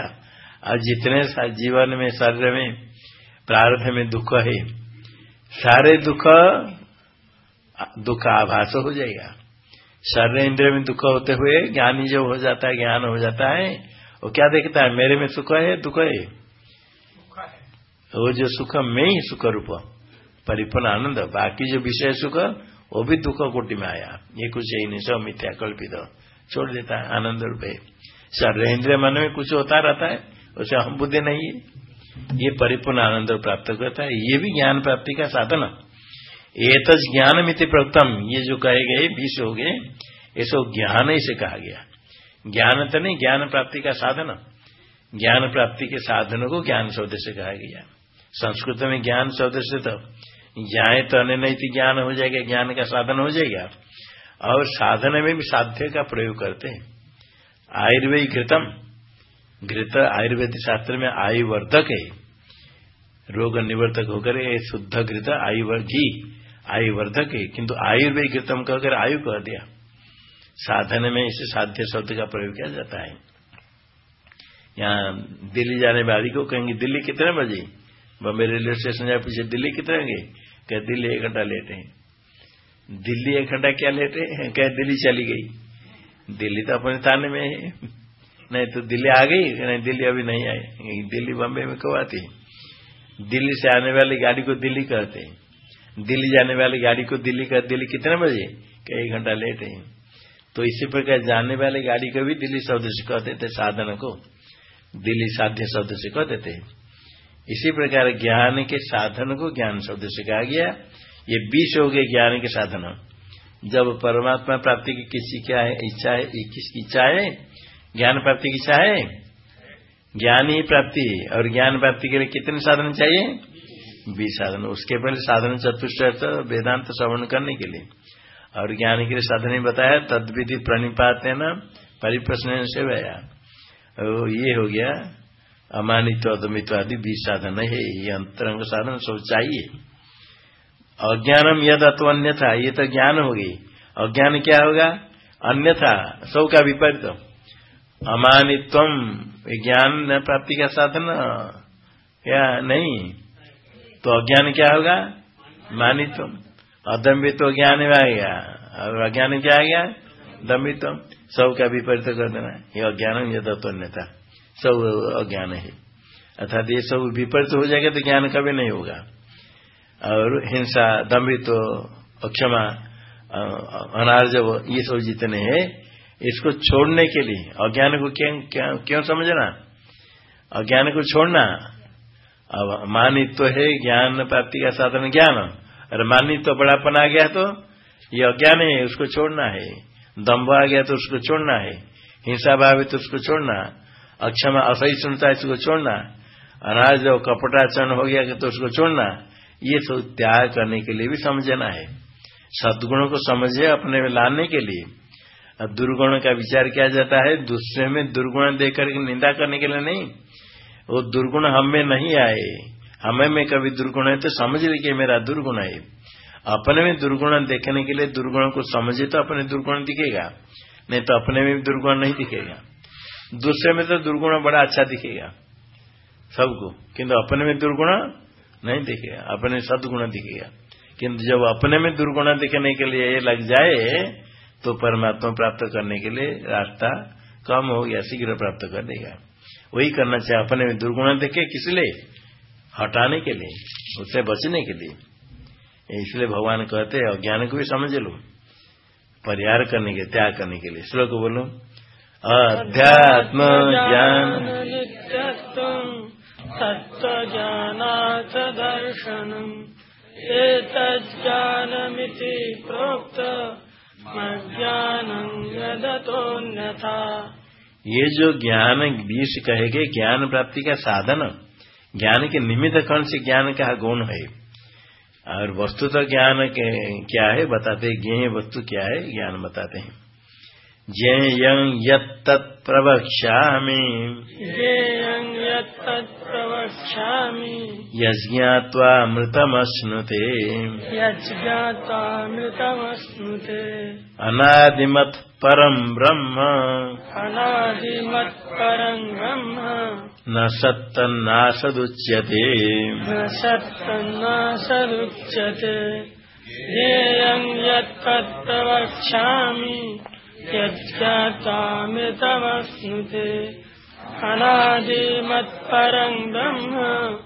S1: और जितने जीवन में, शरीर में, प्रारंभ में दुख है, सारे दुख दुख आभास हो जाएगा। शरीर इंद्र में दुख होते हुए ज्ञानी जो हो जाता है, ज्ञान हो जाता है, वो क्या देखता है? मेरे में सुख है, दुख है? वो जो सुख में ही सुख रूप, परिपूर्ण आनंद, बाकी जो विषय सुख, वो भी दुख कोटि में आया। ये कुछ यही नहीं सब मिथ्या कल्पित, छोड़ देता है, आनंद रूप है। शरीर इंद्रिय मन में कुछ होता रहता है, उसे हम बुद्धि नहीं है। ये परिपूर्ण आनंद प्राप्त करता है। ये भी ज्ञान प्राप्ति का साधन एक ज्ञान मित्र प्रथम ये जो कहे गए, बीस हो गए ऐसा ज्ञान ही से कहा गया। ज्ञान तो नहीं, ज्ञान प्राप्ति का साधन ज्ञान प्राप्ति के साधन को ज्ञान शब्द से कहा गया। संस्कृत में ज्ञान शब्द से तो ज्ञाए तो अन्य नहीं थी ज्ञान हो जाएगा, ज्ञान का साधन हो जाएगा। और साधन में भी साध्य का प्रयोग करते हैं। आयुर्वेद घृतम घृत आयुर्वेद शास्त्र में आयुवर्धक है। रोग निवर्धक होकर शुद्ध घृत आयु घी आयुवर्धक है। किंतु आयुर्वेद घृतम कहकर आयु कह दिया। साधन में इसे साध्य शब्द का प्रयोग किया जाता है। यहाँ दिल्ली जाने वाली को कहेंगे, दिल्ली कितने बजे? बम्बे रेलवे स्टेशन जाए पूछे, दिल्ली कितने गए क्या दिल्ली एक घंटा लेटे हैं। दिल्ली एक घंटा क्या लेटे हैं? क्या दिल्ली चली गई। दिल्ली तो अपने थाने में है। नहीं तो दिल्ली आ गई, नहीं दिल्ली अभी नहीं आई। दिल्ली, बम्बे में कब आती? है दिल्ली से आने वाली गाड़ी को दिल्ली कहते हैं। दिल्ली जाने वाली गाड़ी को दिल्ली कहते दिल्ली कितने बजे? कई घंटा लेट है। तो इसी प्रकार जाने वाली गाड़ी को भी दिल्ली शब्द से कहते थे साधन को। दिल्ली साध्य शब्द से कहते थे इसी प्रकार ज्ञान के साधन को ज्ञान शब्द से कहा गया। ये बीस हो गए ज्ञान के साधन। जब परमात्मा प्राप्ति की किसी क्या है इच्छा है, किसकी इच्छा है? ज्ञान प्राप्ति की इच्छा है? ज्ञान ही प्राप्ति। और ज्ञान प्राप्ति के लिए कितने साधन चाहिए? बीस साधन। उसके पहले साधन चतुष्ट वेदांत श्रवण करने के लिए। और ज्ञान के लिए साधन ही बताया तद विधि प्रणिपात न परिप्रश्न से भया ये हो गया। अमानित्व, अदमित्व आदि बीस साधन है। ये अंतरंग साधन सब चाहिए। अज्ञानम यद अथवा अन्यथा ये तो ज्ञान होगी अज्ञान क्या होगा? अन्यथा सब का विपरीत अमानित्व ज्ञान प्राप्ति का साधन क्या नहीं? तो अज्ञान क्या होगा? मानित्व अदम्बित्व ज्ञान में आ गया। और अज्ञान क्या आ गया? दम्बित्व सब का विपरीत कर देना। ये अज्ञान यद अन्यथा सब अज्ञान है। अर्थात ये सब विपरीत हो जाएगा तो ज्ञान कभी नहीं होगा। और हिंसा दम्भित्व अक्षमा अनार्जव ये सब जितने हैं इसको छोड़ने के लिए अज्ञान को क्यों क्यों, क्यों समझना? अज्ञान को छोड़ना। अब मानित्व है ज्ञान प्राप्ति का साधन ज्ञान। और मानित्व बड़ापन आ गया तो ये अज्ञान है उसको छोड़ना है। दम्भ आ गया तो उसको छोड़ना है। हिंसा भाव तो उसको छोड़ना। अक्षमा असही सुनता है इसको छोड़ना। अनाज कपटाचरण हो गया तो उसको छोड़ना। ये तो त्याग करने के लिए भी समझना है। सदगुणों को समझे अपने में लाने के लिए। दुर्गुण का विचार किया जाता है, दूसरे में दुर्गुण देकर निंदा करने के लिए नहीं। वो दुर्गुण हम नहीं आए। हमें में कभी दुर्गुण है तो समझ लीजिए मेरा दुर्गुण है। अपने में दुर्गुण देखने के लिए दुर्गुण को समझे तो अपने दुर्गुण दिखेगा। नहीं तो अपने में दुर्गुण नहीं दिखेगा। दूसरे में तो दुर्गुण बड़ा अच्छा दिखेगा। सबको। किंतु अपने में दुर्गुण नहीं दिखेगा अपने सदगुण दिखेगा किंतु जब अपने में दुर्गुण दिखने के लिए ये लग जाए तो परमात्मा प्राप्त करने के लिए रास्ता कम हो गया, शीघ्र प्राप्त कर देगा। वही करना चाहिए, अपने में दुर्गुण देखे किस लिए? हटाने के लिए, उससे बचने के लिए। इसलिए भगवान कहते हैं अज्ञान को भी समझ लो, परिहार करने के, त्याग करने के लिए। श्लोक बोलो, अध्यात्म ज्ञान
S2: तत्व ज्ञानाथ दर्शनम एतज्ञानमिति प्रोक्त ज्ञानं यदतोऽन्यथा।
S1: ये जो ज्ञान बीस कहेगे, ज्ञान प्राप्ति का साधन, ज्ञान के निमित्त कौन से ज्ञान का गुण है? और वस्तु तो ज्ञान क्या है? बताते ज्ञ वस्तु क्या है? ज्ञान बताते हैं। ज्ञेयं यत्तत्प्रवक्ष्यामि
S2: ज्ञेयं यत्तत्प्रवक्ष्यामि
S1: यज्ञात्वामृतमश्नुते
S2: यज्ञात्वामृतमश्नुते
S1: अनादिमत् परम् ब्रह्म।
S2: अनादिमत् परम् ब्रह्म।
S1: न सत्तन्नासदुच्यते।
S2: न सत्तन्नासदुच्यते। ज्ञेयं यत्तत्प्रवक्ष्यामि यज्ञातामृतमश्नुते अनादिमत्परम् ब्रह्म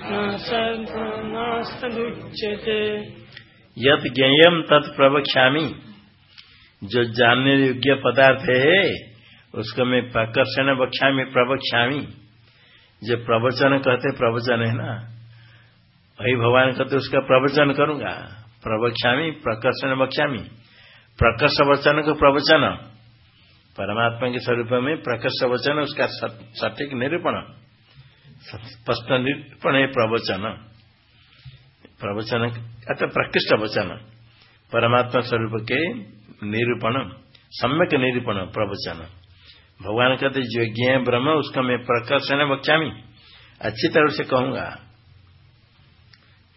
S2: न सदुच्यते
S1: यत ज्ञेयम तत् प्रवक्ष्यामी। जो जानने योग्य पदार्थ है, उसको मैं प्रकर्षण बख्यामी प्रवक्ष्यामी। जो प्रवचन कहते, प्रवचन है ना? वही भगवान कहते, उसका प्रवचन करूँगा। प्रवक्ष्यामी, प्रकर्षण बक्षा बख्यामी प्रकर्ष वचन को प्रवचन। परमात्मा के स्वरूप में प्रकर्ष वचन उसका सटीक निरूपण। स्पष्ट निरूपण है प्रवचन। प्रवचन अतः प्रकृष्ट वचन। परमात्मा स्वरूप के निरूपण, सम्यक निरूपण प्रवचन। भगवान कहते जो ज्ञ ब्रह्म, उसका मैं प्रकर्षण बख्यामी अच्छी तरह से कहूँगा।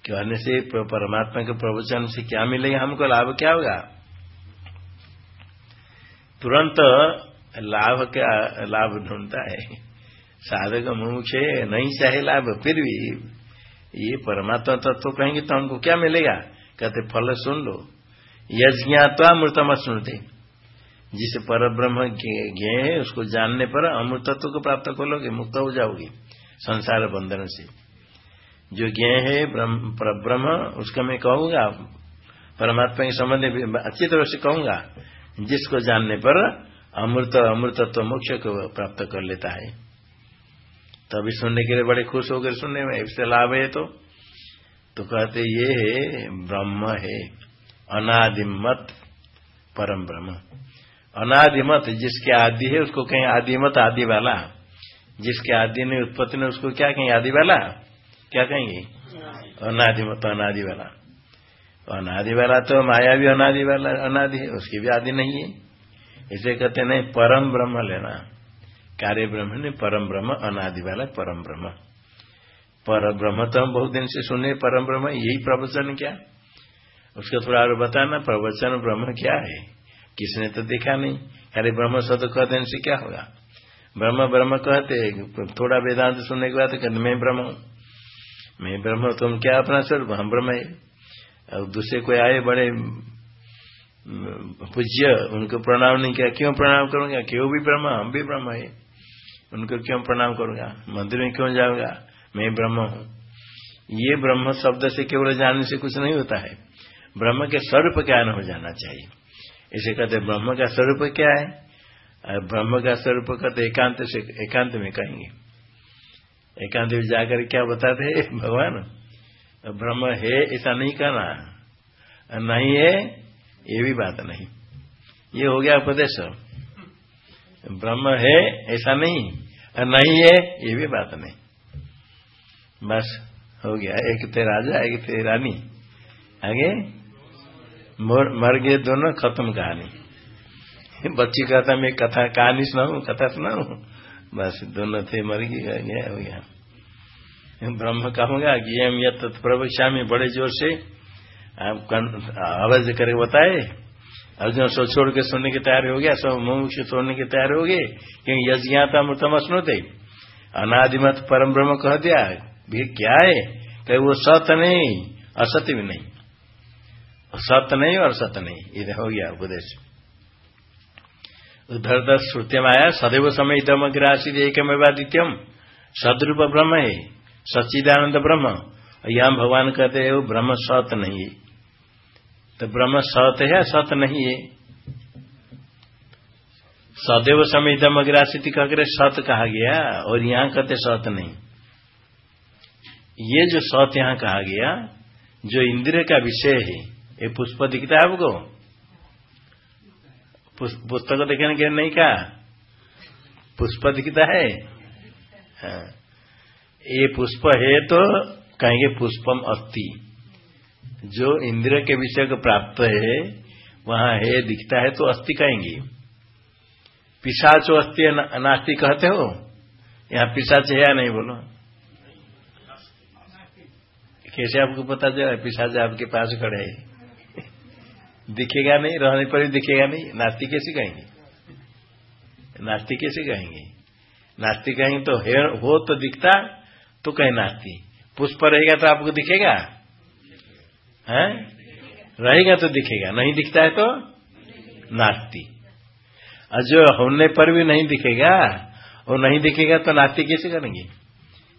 S1: कहने से परमात्मा के प्रवचन से क्या मिलेगा? हमको लाभ क्या होगा? तुरंत लाभ क्या, लाभ ढूंढता है। साधक मुख्य नहीं चाहे लाभ, फिर भी ये परमात्मा तत्व तो कहेंगे तो हमको क्या मिलेगा? कहते, फल सुन लो। यज्ञात्वा अमृतम सुनते जिसे पर ब्रह्म ज्ञ है, उसको जानने पर अमृत तत्व को प्राप्त कर लोगे मुक्त हो जाओगे संसार बंधन से। जो ज्ञ है पर ब्रह्म उसका मैं कहूँगा, परमात्मा के संबंध में अच्छी तरह से कहूँगा। जिसको जानने पर अमृत अमृतत्व मोक्ष को प्राप्त कर लेता है। तभी सुनने के लिए बड़े खुश होकर सुनने में इससे लाभ है तो। तो कहते ये है ब्रह्म है अनादिमत परम ब्रह्म। अनादिमत जिसके आदि है उसको कहीं आदिमत आदि वाला। जिसके आदि ने उत्पत्ति ने उसको क्या कहें आदि वाला? क्या कहेंगे? अनादिमत अनादि वाला। अनादि वाला तो माया भी अनादि वाला, अनादि है, उसकी भी आदि नहीं है। इसे कहते नहीं, परम ब्रह्म लेना। कार्य ब्रह्म ने परम ब्रह्म, अनादि वाला परम ब्रह्म। पर ब्रह्म तो हम बहुत दिन से सुने परम ब्रह्म, यही प्रवचन क्या? उसका थोड़ा और बताना, प्रवचन ब्रह्म क्या है? किसने तो देखा नहीं? अरे ब्रह्म शब्द कहते से क्या होगा? ब्रह्म ब्रह्म कहते थोड़ा वेदांत सुनने के बाद मैं ब्रह्म हूँ। मैं ब्रह्म तुम क्या अपना स्वरूप? हम ब्रह्म है। और दूसरे कोई आए बड़े पूज्य, उनको प्रणाम नहीं किया। क्यों प्रणाम करूँगा? क्यों भी ब्रह्म, हम भी ब्रह्म है। उनको क्यों प्रणाम करूँगा? मंदिर में क्यों जाऊँगा? मैं ब्रह्म हूँ। ये ब्रह्म शब्द से केवल जानने से कुछ नहीं होता है। ब्रह्म के स्वरूप ज्ञान हो जाना चाहिए। इसे कहते ब्रह्म का स्वरूप क्या है? ब्रह्म का स्वरूप कहते एकांत से, एकांत में कहेंगे। एकांत में जाकर क्या बताते भगवान। ब्रह्म है, ऐसा नहीं कहना नहीं है, ये भी बात नहीं। ये हो गया उपदेश। ब्रह्म है, ऐसा नहीं। नहीं है, ये भी बात नहीं। बस हो गया। एक थे राजा, एक थे रानी। आगे? मर गए दोनों, खत्म कहानी। बच्ची कहता, मैं कथा, कहानी सुनाऊ, कथा सुनाऊ? बस दोनों थे, मर गए हो गया। ब्रह्म कहूँगा एम यत प्रवक्षा में बड़े ज़ोर से। आवाज़ करके बताए। अर्जुन सो छोड़ के सुनने के तैयार हो गया, सब मुख से छोड़ने के तैयार हो गए, क्योंकि यज्ञाता मृतम थे अनादिमत परम ब्रह्म कह दिया, भी क्या है? कहे वो सत्य नहीं असत्य भी नहीं। सत्य नहीं और सत्य नहीं इधर हो गया उपदेश। उधर दस श्रुति में आया सदैव समय इदम अग्रासित एकमेवादित्यम सदरूप ब्रह्म है। सच्चिदानंद ब्रह्म। यहाँ भगवान कहते हैं वो ब्रह्म सत नहीं है। तो ब्रह्म सत है, सत नहीं है? सदैव समितम अग्रासिति कहकर सत कहा गया, और यहाँ कहते सत नहीं। ये जो सत यहाँ कहा गया, जो इंद्रिय का विषय है, ये पुष्प दिखता है आपको? पुस्तक देखने के नहीं कहा? पुष्प दिखता है? हाँ। ये पुष्प है तो कहेंगे पुष्पम अस्थि जो इंद्र के विषय को प्राप्त है, वहाँ है, दिखता है तो अस्थि कहेंगे। पिशाचो अस्थि नास्ति कहते हो? यहाँ पिशाच है या नहीं बोलो? कैसे आपको पता चला? पिशाच आपके पास खड़े है। दिखेगा नहीं, रहने पर भी दिखेगा नहीं। नास्ती कैसे कहेंगे? नास्ती कैसे कहेंगे? नास्ती कहेंगे तो हो तो दिखता तो कहीं नास्ती पुष्प रहेगा तो आपको दिखेगा? है? रहेगा तो दिखेगा। नहीं दिखता है तो? नास्ती और जो होने पर भी नहीं दिखेगा, और नहीं दिखेगा तो नास्ती कैसे करेंगे?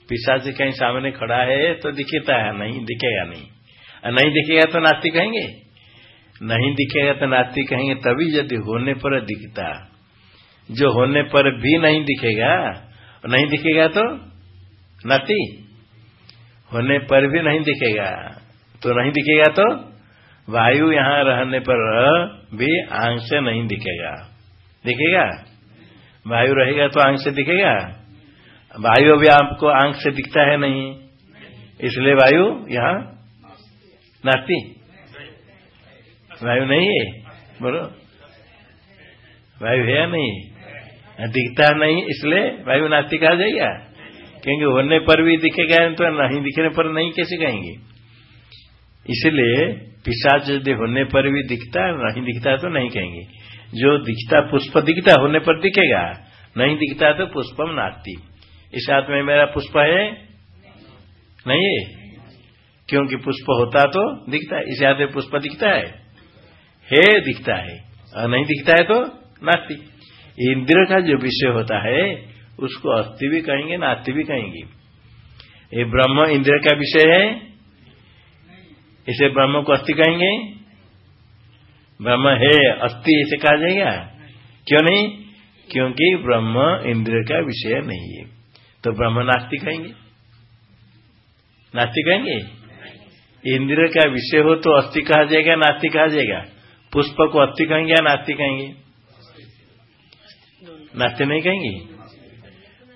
S1: पिशाच कहीं सामने खड़ा है तो दिखेता है, नहीं दिखेगा नहीं। और नहीं दिखेगा तो नास्ती कहेंगे? नहीं दिखेगा तो नास्ती कहेंगे, तभी यदि होने पर दिखता। जो होने पर भी नहीं दिखेगा नहीं दिखेगा तो नाती होने पर भी नहीं दिखेगा। तो नहीं दिखेगा तो वायु यहाँ रहने पर भी आँख से नहीं दिखेगा। दिखेगा? वायु रहेगा तो आँख से दिखेगा? वायु भी आपको आँख से दिखता है नहीं। इसलिए वायु यहाँ नाती वायु नहीं है? बोलो। वायु है या नहीं? दिखता नहीं, इसलिए वायु नास्ती कहा जाएगा? क्योंकि होने पर भी दिखेगा तो नहीं दिखने पर नहीं, कैसे कहेंगे? इसलिए पिशाच यदि होने पर भी दिखता नहीं दिखता तो नहीं कहेंगे। जो दिखता पुष्प, दिखता होने पर दिखेगा, नहीं दिखता तो पुष्पम नास्ती। इस हाथ में मेरा पुष्प है? नहीं है? क्योंकि पुष्प होता तो दिखता है। इस हाथ में पुष्प दिखता है? है, दिखता है। और नहीं दिखता है तो नास्ती। इंद्र का जो विषय होता है उसको अस्थि भी कहेंगे नास्ति भी कहेंगे। ये ब्रह्म इंद्र का विषय है। इसे ब्रह्म को अस्थि कहेंगे। ब्रह्म है, अस्थि इसे कहा जाएगा। क्यों नहीं? क्योंकि ब्रह्म इंद्र का विषय नहीं है। तो ब्रह्म नास्ति कहेंगे। नास्ति कहेंगे? इंद्र का विषय हो तो अस्थि कहा जाएगा नास्ति कहा जाएगा। पुष्प को अस्थि कहेंगे या नास्ति कहेंगे? नास्ति नहीं कहेंगे?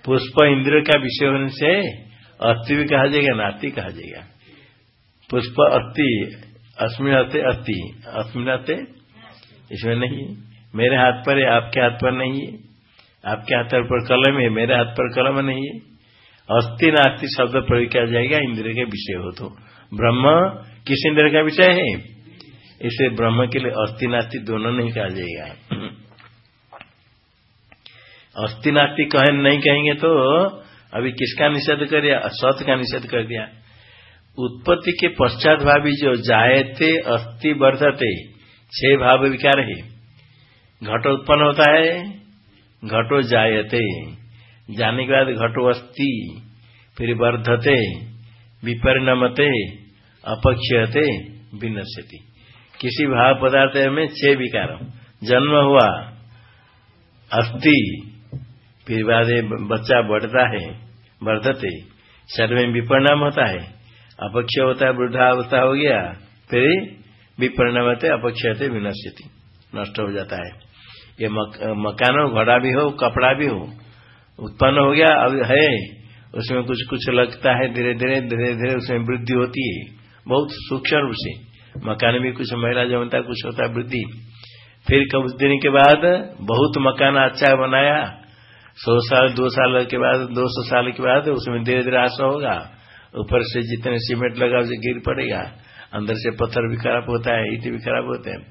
S1: पुष्प इंद्र का विषय होने से अस्थि भी कहा जाएगा नास्ति कहा जाएगा। पुष्प अस्थि अस्मिन अस्थि अस्थि अस्मिन इसमें नहीं। मेरे हाथ पर है, आपके हाथ पर नहीं। है आपके हाथ पर कलम है, मेरे हाथ पर कलम नहीं। है अस्थि नास्ति शब्द प्रयोग किया जाएगा इंद्र के विषय हो तो। ब्रह्म किस इंद्र का विषय है? इसे ब्रह्म के लिए अस्थि नास्ति दोनों नहीं कहा जाएगा। अस्थि नास्ति कहे, नहीं कहेंगे तो अभी किसका निषेध कर दिया? सत का निषेध कर दिया। उत्पत्ति के पश्चात भावी जो जायते अस्थि वर्धते, छह भाव विकार है घटो उत्पन्न होता है, घटो जायते। जाने के बाद घटो अस्थि, फिर वर्धते, विपरिणमते, अपक्षयते, विनश्यति। किसी भाव पदार्थ में छह विकार जन्म हुआ, अस्थि फिर बाद बच्चा बढ़ता है बढ़ते शरीर में विपरिणाम होता है। अपक्ष होता है वृद्धावस्था हो गया फिर विपरिणाम होते अपक्ष होते विनश्यति नष्ट हो जाता है। ये मक, मकान हो घड़ा भी हो कपड़ा भी हो उत्पन्न हो गया अब है उसमें कुछ कुछ लगता है धीरे धीरे धीरे धीरे उसमें वृद्धि होती है। बहुत सूक्ष्म रूप से मकान में कुछ महिला जमता कुछ होता है वृद्धि। फिर कुछ दिन के बाद बहुत मकान अच्छा बनाया सौ साल, दो साल के बाद, दो सौ साल के बाद उसमें धीरे धीरे आशा होगा। ऊपर से जितने सीमेंट लगा, उसे गिर पड़ेगा। अंदर से पत्थर भी खराब होता है, ईट भी खराब होते हैं।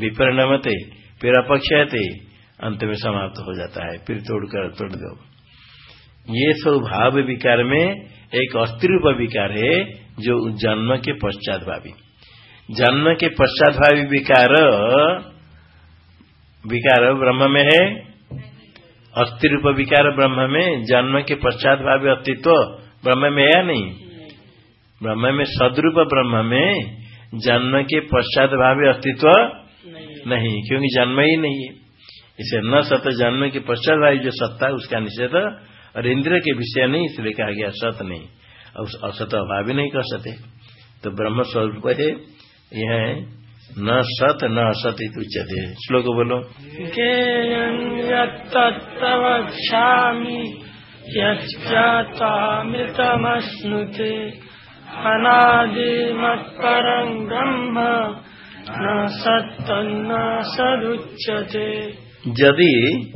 S1: विपरिणमते, फिर अपक्षयते, अंत में समाप्त हो जाता है। फिर तोड़कर तोड़ दो। ये सब भाव विकार में एक अस्थिरूप विकार है, जो जन्म के पश्चात भावी। जन्म के पश्चात भावी विकार विकार ब्रह्म में है अस्थिरूप विकार ब्रह्म में जन्म के पश्चात भावी अस्तित्व ब्रह्म में है नहीं? ब्रह्म में सदरूप ब्रह्म में जन्म के पश्चात भावी अस्तित्व नहीं, क्योंकि जन्म ही नहीं है। इसे न सत जन्म के पश्चात भावी जो सत्ता है, उसका निषेध और इंद्र के विषय नहीं, इसलिए कहा गया सत नहीं। और असत अभाव नहीं कर सकते तो ब्रह्म स्वरूप है, यह न सत न असत उच्चते श्लोक बोलो।
S2: तत्वक्षामी यमृतमश्नुते अनादिमत्परं ब्रह्म न सत्तन्न सदुच्यते।
S1: यदि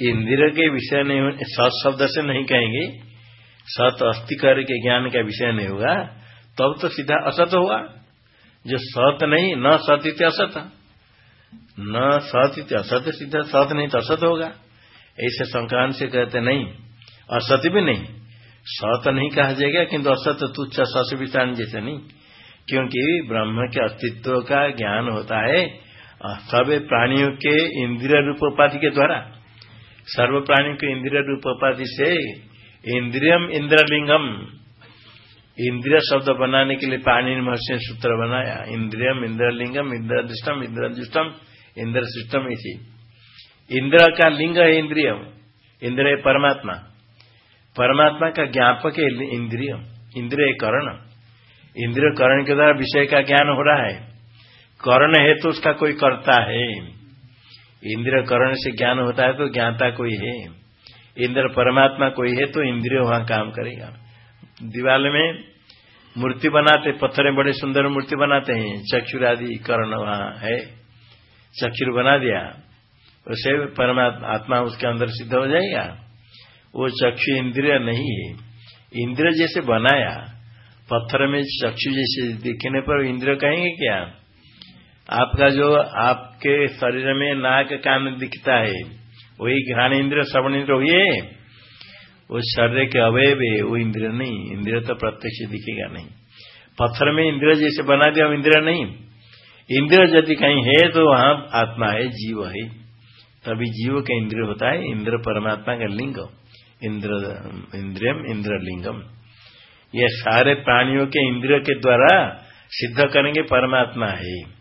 S1: इंद्र के विषय नहीं सत शब्द से नहीं कहेंगे सत अस्थि कर के ज्ञान का विषय नहीं होगा तब तो सीधा असत होगा। जो सत नहीं, न सत इत असत न सत इत असत सीधा सत नहीं तो असत होगा। ऐसे संक्रांत से कहते नहीं, असत भी नहीं। सत नहीं कहा जाएगा, किंतु असत तुच्छ सस विषाण जैसे नहीं। क्योंकि ब्रह्म के अस्तित्व का ज्ञान होता है, सब प्राणियों के इंद्रिय रूप उपाधि के द्वारा। सर्व प्राणियों के इंद्रिय रूप उपाधि से इंद्रियम इंद्रलिंगम। इंद्रिय शब्द बनाने के लिए पाणी महर्षि सूत्र बनाया। इंद्रियम, इंद्रलिंगम इंद्रदृष्टम इंद्रदुष्टम इंद्र सिस्टम इसी इंद्र का लिंग है इंद्रियम। इंद्र है परमात्मा। परमात्मा का ज्ञापक है इंद्रिय इंद्रिय कर्ण। इंद्रिय कर्ण के द्वारा विषय का ज्ञान हो रहा है। कर्ण है तो उसका कोई करता है। इंद्रिय कर्ण से ज्ञान होता है तो ज्ञाता कोई है। इंद्र परमात्मा कोई है तो इंद्रिय वहाँ काम करेगा। दीवाल में मूर्ति बनाते, पत्थर में बड़े सुंदर मूर्ति बनाते हैं। चक्षुर आदि कर्ण वहाँ है। चक्षुर बना दिया। उसे परमात्मा, आत्मा उसके अंदर सिद्ध हो जाएगा। वो चक्षु इंद्रिय नहीं है। इंद्र जैसे बनाया। पत्थर में चक्षु जैसे दिखने पर इंद्र कहेंगे क्या? आपका जो आपके शरीर में नाक, कान दिखता है, वही घ्राण इंद्र श्रवण इंद्र हुए वो शरीर के अवयव है, वो इंद्र नहीं इंद्र तो प्रत्यक्ष दिखेगा नहीं। पत्थर में इंद्र जैसे बना दिया इंद्र नहीं। इंद्र यदि कहीं है तो वहाँ आत्मा है, जीव है। तभी जीव का इंद्र होता है, इंद्र परमात्मा का लिंग। इंद्र, इंद्रियम, इंद्रलिंगम। ये सारे प्राणियों के इंद्रिय के द्वारा सिद्ध करेंगे परमात्मा है।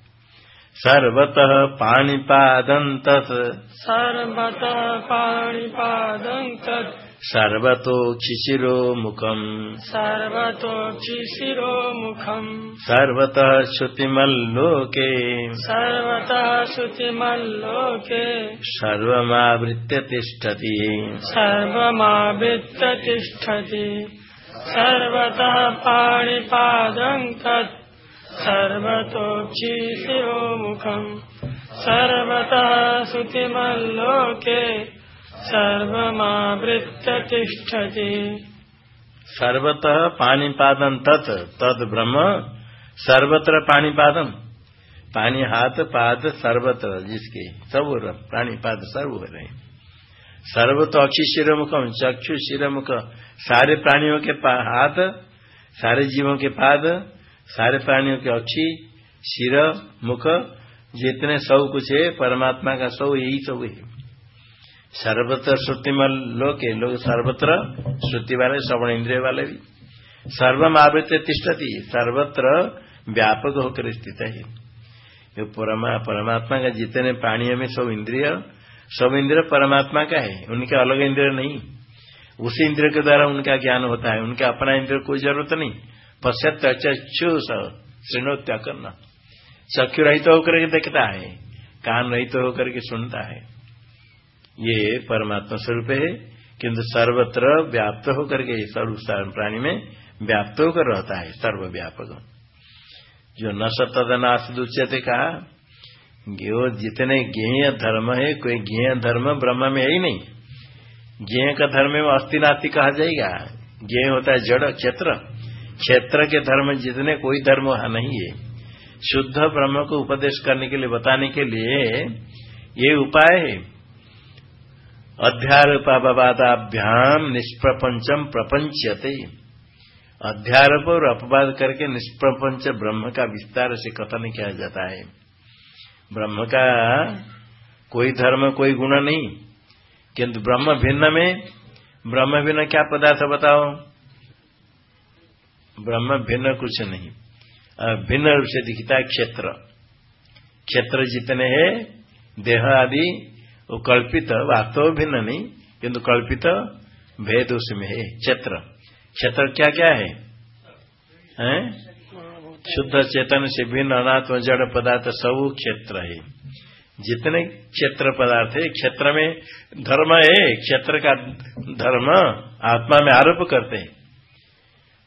S1: सर्वतः पाणिपादं तत्।
S2: सर्वतः पाणिपादं तत्।
S1: सर्वतो क्षिशिरो मुखम्
S2: सर्वतो क्षिशिरो मुखम्
S1: सर्वतः श्रुतिमल्लोके।
S2: सर्वतः श्रुतिमल्लोके।
S1: सर्वमावृत्य तिष्ठति।
S2: सर्वमावृत्य तिष्ठति। सर्वतः पाणिपादं तत्। सर्वतोक्षिशिरोमुखम् सर्वतः श्रुतिमल्लोके। सर्वमावृत्य तिष्ठति
S1: सर्वतः पानीपादन तत्, तद ब्रह्म, सर्वत्र पानीपादम पानी हाथ पाद सर्वत्र जिसके सब प्राणीपाद सर्व हो रहे सर्व तो अक्षी शिरोमुखम, चक्षु शिरोमुख, सारे प्राणियों के हाथ सारे जीवों के पाद, सारे प्राणियों के अक्षी, शिर, मुख, जितने सब कुछ है, परमात्मा का सब यही सब है। सर्वत्र श्रुतिमल लोग लोग सर्वत्र श्रुति वाले, श्रवण इंद्रिय वाले भी। सर्वम आवृत्त तिष्ठती, सर्वत्र व्यापक होकर स्थित है। ये परमात्मा का जितने प्राणियों में सब इंद्रिय सब इंद्रिय परमात्मा का है, उनके अलग इंद्रिय नहीं। उसी इंद्रिय के द्वारा उनका ज्ञान होता है, उनका अपना इंद्रिय कोई ज़रूरत नहीं। पश्चात चक्षु श्रेणोत्या करना। चक्षु रहित तो होकर के देखता है, कान रहित तो होकर के सुनता है। ये परमात्मा स्वरूप है, किंतु सर्वत्र व्याप्त होकर के सर्व प्राणी में व्याप्त होकर रहता है, सर्वव्यापक। जो न सतनाश दुच्यते कहा जो जितने ज्ञेय धर्म है, कोई ज्ञेय धर्म ब्रह्म में है ही नहीं। ज्ञेय का धर्म में अस्थि नास्ति कहा जाएगा। ज्ञेय होता है जड़, क्षेत्र। क्षेत्र के धर्म जितने कोई धर्म वहाँ नहीं है। शुद्ध ब्रह्म को उपदेश करने के लिए, बताने के लिए ये उपाय है। अध्यारोपावादाभ्याम निष्प्रपंचम प्रपंचते अध्यारोप और अपवाद करके निष्प्रपंच ब्रह्म का विस्तार से कथन किया जाता है। ब्रह्म का कोई धर्म, कोई गुण नहीं, किंतु ब्रह्म भिन्न में, ब्रह्म भिन्न क्या पदार्थ बताओ? ब्रह्म भिन्न कुछ नहीं। भिन्न रूप से दिखता है क्षेत्र। क्षेत्र जितने हैं, देह आदि वो कल्पित वास्तव भिन्न नहीं, किंतु कल्पित भेद उसमें है, क्षेत्र। क्षेत्र क्या क्या है? हैं? शुद्ध चेतन से भिन्न, अनात्म, जड़ पदार्थ, सब क्षेत्र है। जितने क्षेत्र पदार्थ है, क्षेत्र में धर्म है, क्षेत्र का धर्म आत्मा में आरोप करते हैं।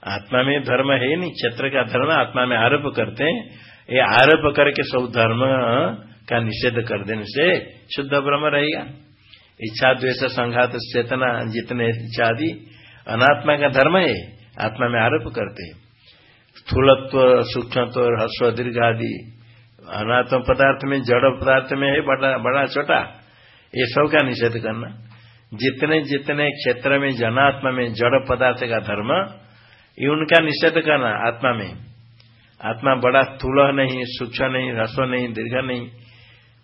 S1: आत्मा में धर्म है नहीं, क्षेत्र का धर्म आत्मा में आरोप करते हैं। ये आरोप करके सब धर्म का निषेध कर देने से शुद्ध ब्रह्म रहेगा। इच्छा, द्वेष, संघात, चेतना, जितने इच्छा आदि अनात्मा का धर्म है, आत्मा में आरोप करते स्थूलत्व, सूक्ष्मत्व हस्व दीर्घ आदि अनात्म पदार्थ में, जड़ पदार्थ में है, बड़ा बड़ा, छोटा, ये सब का निषेध करना। जितने जितने क्षेत्र में, जनात्मा में जड़ पदार्थ का धर्म, ये उनका निषेध करना आत्मा में। आत्मा बड़ा स्थूल नहीं, सूक्ष्म नहीं रस नहीं, दीर्घ नहीं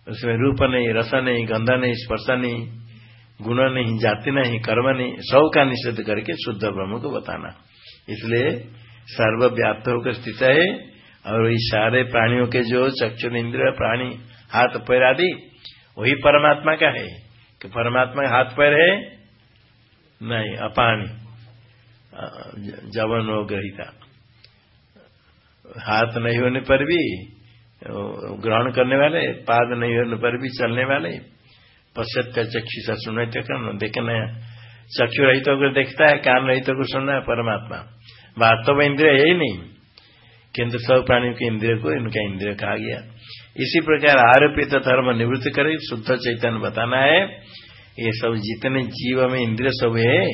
S1: उसमें रूप नहीं, रस नहीं, गंध नहीं, स्पर्श नहीं, गुण नहीं, जाति नहीं, कर्म नहीं, सब का निषेध करके शुद्ध ब्रह्म को बताना। इसलिए सर्वव्याप्त होकर स्थित है और ये सारे प्राणियों के जो चक्षु इंद्र प्राणी, हाथ, पैर आदि, वही परमात्मा का है। कि परमात्मा का हाथ, पैर है? नहीं अपाणी जवन ग्रहिता हाथ नहीं होने पर भी ग्रहण करने वाले, पाद नहीं होने पर भी चलने वाले। पश्चात का चक्षु से सुन करना देखना चक्षु रहित तो होकर देखता है, कान रहित तो होकर सुनना है, परमात्मा। वास्तव में इंद्रिय है ही नहीं। किंतु सब प्राणियों के इंद्रिय को इनका इंद्रिय कहा गया। इसी प्रकार आरोपित धर्म निवृत्त करे, शुद्ध चैतन्य बताना है। ये सब जितने जीव में इंद्रिय सब है,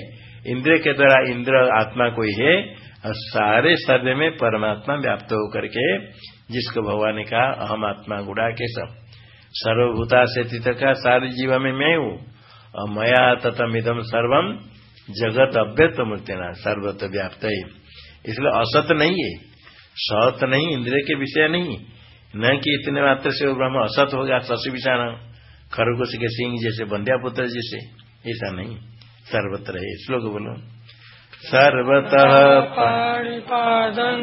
S1: इंद्रिय के द्वारा इंद्र आत्मा कोई है, और सारे शरीर में परमात्मा व्याप्त होकर के जिसको भगवान ने कहा, अहम आत्मा गुड़ा के सब सर्वभूता से तीत का सारे जीव में मैं हूँ। और मया तथम इदम सर्वम जगत अव्यक्त मूर्तिना सर्वत व्याप्त है। इसलिए असत नहीं है। सत नहीं, इंद्रिय के विषय नहीं। न कि इतने मात्र से वो ब्रह्म असत हो गया, शशि विषाण, खरगोश के सिंह जैसे, बंध्या पुत्र जैसे। ऐसा नहीं। सर्वत्र है। श्लोक बोलो। सर्वतः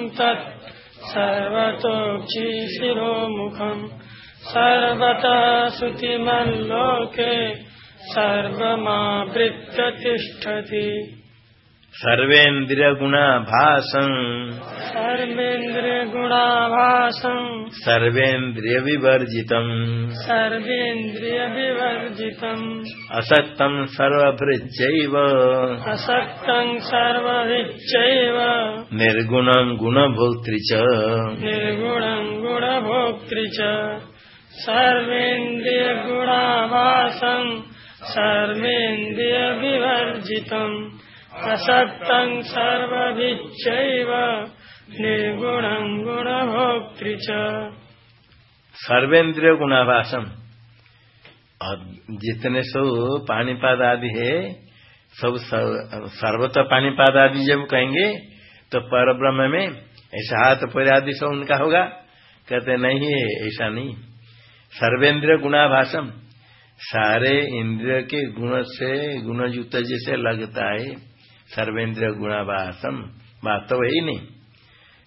S2: तत्। सर्वतोक्षि शिरोमुखम् सर्वतः श्रुतिमल्लोके सर्वमावृत्य तिष्ठति
S1: सर्वेन्द्रिय गुणाभासम्
S2: सर्वेन्द्रिय गुणाभासम्
S1: सर्वेन्द्रिय विवर्जितम्
S2: सर्वेन्द्रिय विवर्जितम्
S1: असक्तम्
S2: सर्वभिच्चैव
S1: निर्गुणम् गुणभोक्तृ
S2: निर्गुणम् गुणभोक्तृ सर्वेन्द्रिय गुणाभासम् सर्वेन्द्रिय विवर्जितम् असक्तम् सर्वभिच्चैव निर्गुणम् गुणभोक्तृ च।
S1: सर्वेन्द्रिय गुणाभासम और जितने सब पानीपाद आदि है, सब सर्वतः पानीपाद आदि जब कहेंगे तो पर ब्रह्म में ऐसा हाथ पैर आदि सब उनका होगा। कहते, नहीं है, ऐसा नहीं। सर्वेन्द्रिय गुणाभासम सारे इंद्रिय के गुण से, गुणयुक्त जैसे लगता है सर्वेन्द्रिय गुणाभासम वास्तव ही नहीं।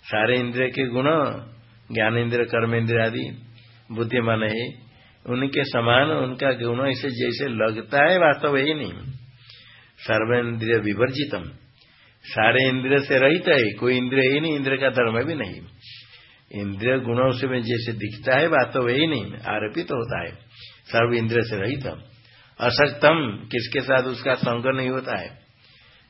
S1: सारे इंद्रिय के गुण, ज्ञान इंद्र कर्म इंद्र आदि, बुद्धिमान है, उनके समान उनका गुण ऐसे जैसे लगता है, वास्तव ही नहीं। सर्वेन्द्रिय विवर्जितम। सारे इंद्रिय से रहित है, कोई इंद्रिय ही नहीं इंद्र का धर्म भी नहीं। इंद्रिय गुणों से में जैसे दिखता है, वास्तव ही नहीं, आरोपित तो होता है। सर्व इंद्रिय से रहित। असक्तम, किसके साथ उसका संग नहीं होता है?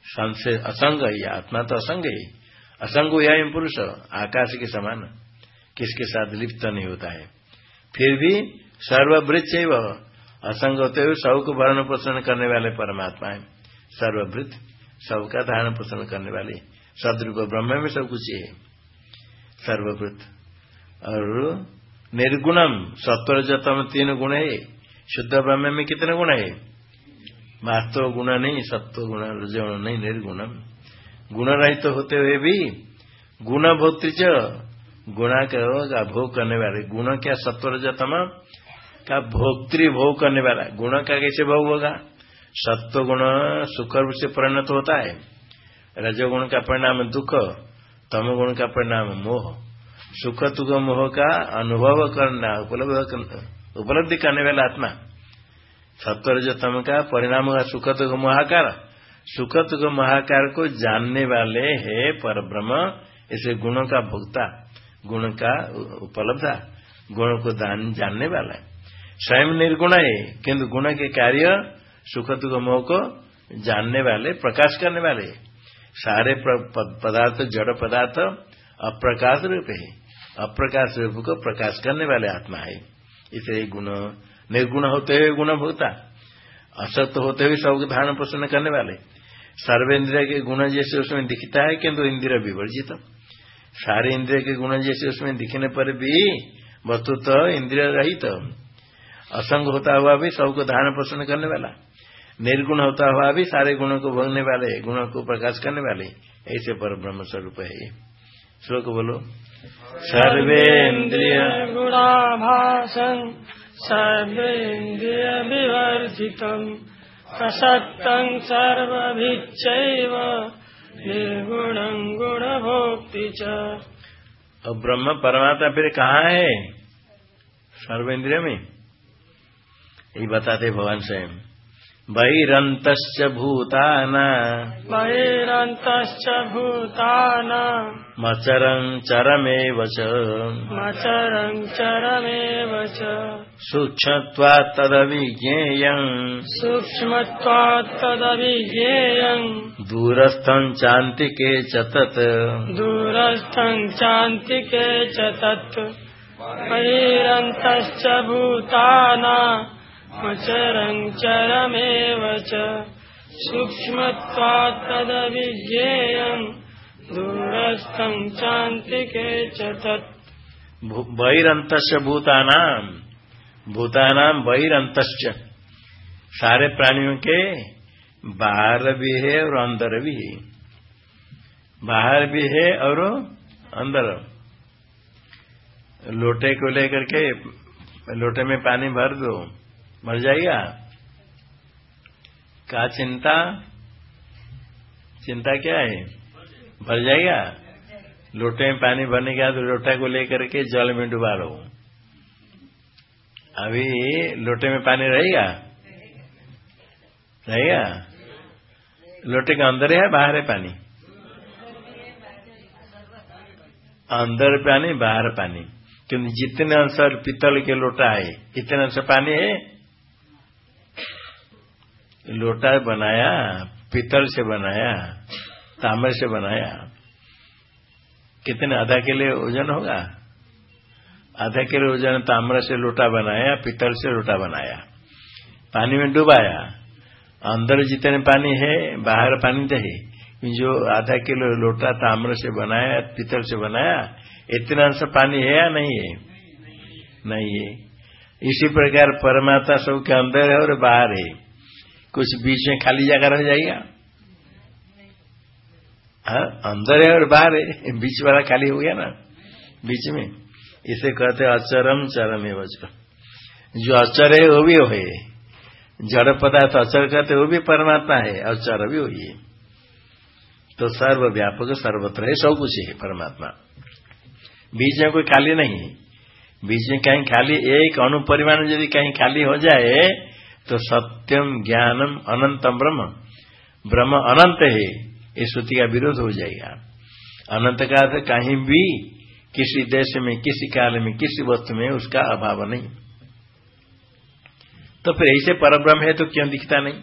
S1: संशय, असंग ही आत्मा तो असंग ही। असंग हुआ पुरुष, आकाश के समान, किसके साथ लिप्त नहीं होता है? फिर भी सर्ववृत्त वह असंग होते हुए सबको भरण पोषण करने वाले परमात्मा है। सर्ववृत्त, सबका धारण पोषण करने वाले, सदरूप ब्रह्म में सब कुछ है सर्ववृत्त, और निर्गुणम सत्वर जतम तीन गुण है। शुद्ध ब्रह्म में कितने गुण है? वास्तव गुण नहीं, सत्व गुण, रजगुण नहीं, निर्गुणम। गुण रहित तो होते हुए भी गुण भोक्तृच गुणा का भोग करने वाले। गुण क्या? सत्वर जतम का भोक्तृ भोग करने वाला। गुण का कैसे भोग होगा? सत्व गुण सुख से परिणत होता है। रजोगुण का परिणाम दुख तम गुण का परिणाम मोह। सुख तुख मोह का अनुभव करना, उपलब्ध उपलब्धि करने वाला आत्मा। सत्व रजतम का परिणाम होगा सुख तुख महाकार। सुख तुख महाकार को जानने वाले है पर ब्रह्म इसे गुणों का भोक्ता, गुण का उपलब्ध, गुण को दान, जानने वाला है। स्वयं निर्गुण है, किंतु गुण के कार्य सुख दुख मोह को जानने वाले, प्रकाश करने वाले सारे पदार्थ, जड़ पदार्थ अप्रकाश रूप है। अप्रकाश रूप को प्रकाश करने वाले आत्मा है। इसे गुण, निर्गुण होते हुए गुण भोगता असत्य होते हुए सबको धारण पोषण करने वाले। सर्वेन्द्रिय के गुण जैसे उसमें दिखता है किंतु इंद्रिय विवर्जित सारे इंद्रिय के गुण जैसे उसमें दिखने पर भी वस्तुतः इंद्रिय रहित असंग होता हुआ भी सबको धारण पोषण करने वाला निर्गुण होता हुआ भी सारे गुणों को भोगने वाले गुणों को प्रकाश करने वाले ऐसे पर ब्रह्म स्वरूप है श्लोक बोलो सर्वेन्द्रिय
S2: गुणाभाषं सर्वेन्द्रिय विवर्जितम् असक्तं सर्वभिच्चैव निर्गुणं गुणभोक्ति च।
S1: अब ब्रह्म परमात्मा फिर कहाँ है? सर्वेन्द्रिय में। ये बताते भगवान स्वयं। बहिरंत भूतान।
S2: बहिरंत भूतान।
S1: मचरं चरमेव च।
S2: मचरं चरमेव च।
S1: सूक्ष्मत्वात् तदविज्ञेयम्
S2: सूक्ष्मत्वात् तदविज्ञेयम्
S1: दूरस्थं चान्तिके च तत्।
S2: दूरस्थं चान्तिके च तत्। भूताना। अचरं चरमेव च सूक्ष्मत्वात् तदविज्ञेयम् दूरस्थं चान्तिके च तत्।
S1: बहिरंत भूतानाम भूतानाम सारे प्राणियों के बाहर भी है और अंदर भी है। बाहर भी है और अंदर। लोटे को लेकर के, लोटे में पानी भर दो। मर जाएगा। का चिंता? चिंता क्या है? भर जाएगा। लोटे में पानी भरने के बाद लोटा को लेकर के जल में डुबा लो अभी लोटे में पानी रहेगा? रहेगा। लोटे का अंदर है बाहर है पानी? अंदर पानी, बाहर पानी। क्योंकि जितने अंश पीतल के लोटा है, इतने अंश पानी है। लोटा बनाया, पीतल से बनाया तांबर से बनाया। कितने आधा किलो वज़न होगा? आधा किलो वज़न ताम्र से लोटा बनाया, पीतल से लोटा बनाया। पानी में डुबाया। अंदर जितने पानी है, बाहर पानी तो है जो आधा किलो लोटा ताम्र से बनाया, पीतल से बनाया, इतना अंश पानी है या नहीं है? नहीं है। इसी प्रकार परमात्मा सबके अंदर है और बाहर है। कुछ बीच में खाली जगह रह जाएगा। हाँ अंदर है और बाहर है। बीच वाला खाली हो गया ना, बीच में। इसे कहते अचरम चरम है जो अचर है, वो भी हो। है जड़ पदार्थ अचर कहते वो भी परमात्मा है अचर भी वही है। तो सर्वव्यापक, सर्वत्र है, सब कुछ है परमात्मा। बीच में कोई खाली नहीं है। बीच में कहीं खाली एक अनुपरिमाण यदि कहीं खाली हो जाए तो सत्यम ज्ञानम अनंतम ब्रह्म। ब्रह्म अनंत है इस श्रुति का विरोध हो जाएगा। अनंत का अर्थ कहीं भी, किसी देश में, किसी काल में, किसी वस्तु में उसका अभाव नहीं। तो फिर ऐसे पर ब्रह्म है तो क्यों दिखता नहीं?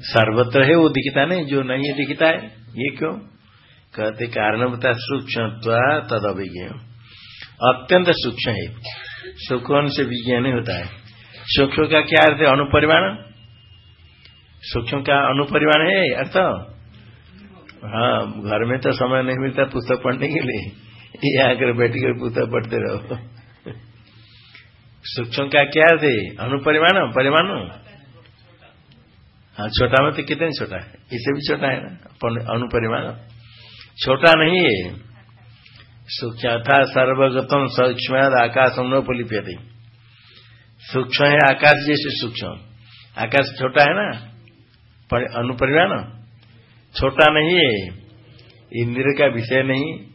S1: सर्वत्र है वो दिखता नहीं, जो नहीं दिखता है, ये क्यों? कहते कारण बता सूक्ष्म तद अभिज्ञ अत्यंत सूक्ष्म है। सुखों से विज्ञान होता है। सूक्ष्म का क्या अर्थ है? अनुपरिमाण? सूक्ष्म का अनुपरिमाण है, अर्थ? हाँ घर में तो समय नहीं मिलता पुस्तक पढ़ने के लिए। ये आकर बैठ कर पुस्तक पढ़ते रहो। सूक्ष्म का क्या थे अनुपरिमाण? परिमाण? हाँ छोटा में तो कितने छोटा है? इसे भी छोटा है ना? अनुपरिमाण? छोटा नहीं है। सूक्ष्म था सर्वगतम सूक्ष्म आकाश न पुलिप्यते सूक्ष्म है, आकाश जैसे सूक्ष्म। आकाश छोटा है ना? अनुपरिमाण छोटा नहीं है। इंद्र का विषय नहीं।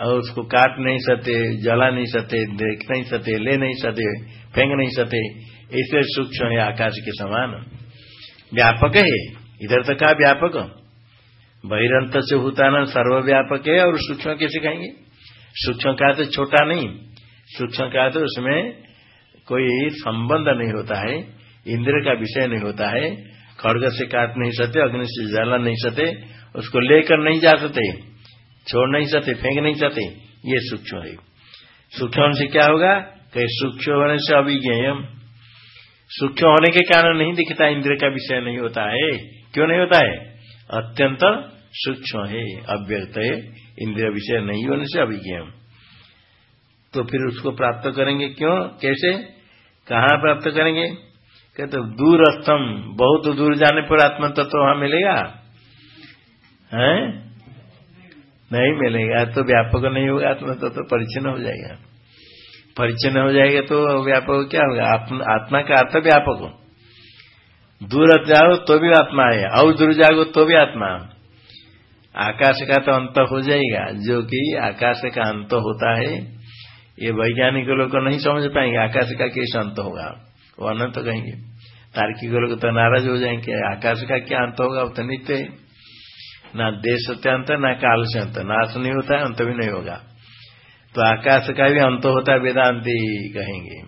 S1: और उसको काट नहीं सकते, जला नहीं सकते, देख नहीं सकते, ले नहीं सकते, फेंक नहीं सकते। ऐसे सूक्ष्म है, आकाश के समान। व्यापक है। इधर तक का व्यापक? बहिरंत से न सर्वव्यापक है, और सूक्ष्म कैसे कहेंगे? सूक्ष्म का तो छोटा नहीं। सूक्ष्म का तो उसमें कोई संबंध नहीं होता है, इंद्र का विषय नहीं होता है, खड़ग से काट नहीं सकते, अग्नि से जला नहीं सकते, उसको लेकर नहीं जा सकते, छोड़ नहीं सकते, फेंक नहीं सकते, ये सूक्ष्म है। सूक्ष्म से क्या होगा? कहीं सूक्ष्म होने से अभिज्ञ सूक्ष्म होने के कारण नहीं दिखता, इंद्र का विषय नहीं होता है। क्यों नहीं होता है? अत्यंत सूक्ष्म है, अव्यक्त है, इंद्रिय विषय नहीं होने से अभिज्ञ तो फिर उसको प्राप्त करेंगे क्यों? कैसे? कहाँ प्राप्त करेंगे? कहते तो दूरस्थम, बहुत दूर जाने पर आत्म तत्व तो वहाँ मिलेगा? है? नहीं मिलेगा तो व्यापक नहीं होगा आत्मा तत्व तो परिचन्न हो जाएगा। परिचन्न हो जाएगा तो व्यापक क्या होगा? आत्मा का अर्थ व्यापक हो। दूर जाओ तो भी आत्मा है, और दूर जाओ तो भी आत्मा। आकाश का तो अंत हो जाएगा, जो कि आकाश का अंत होता है। ये वैज्ञानिक लोग नहीं समझ पाएँगे, आकाश का कैसे अंत होगा? वो अनंत कहेंगे तार्किक लोग तो नाराज़ हो जाएँगे, आकाश का क्या अंत होगा? वो तो नित्य ना देश से अंत ना काल से अंत नाश नहीं होता है, अंत भी नहीं होगा। तो आकाश का भी अंत होता है, वेदांति कहेंगे।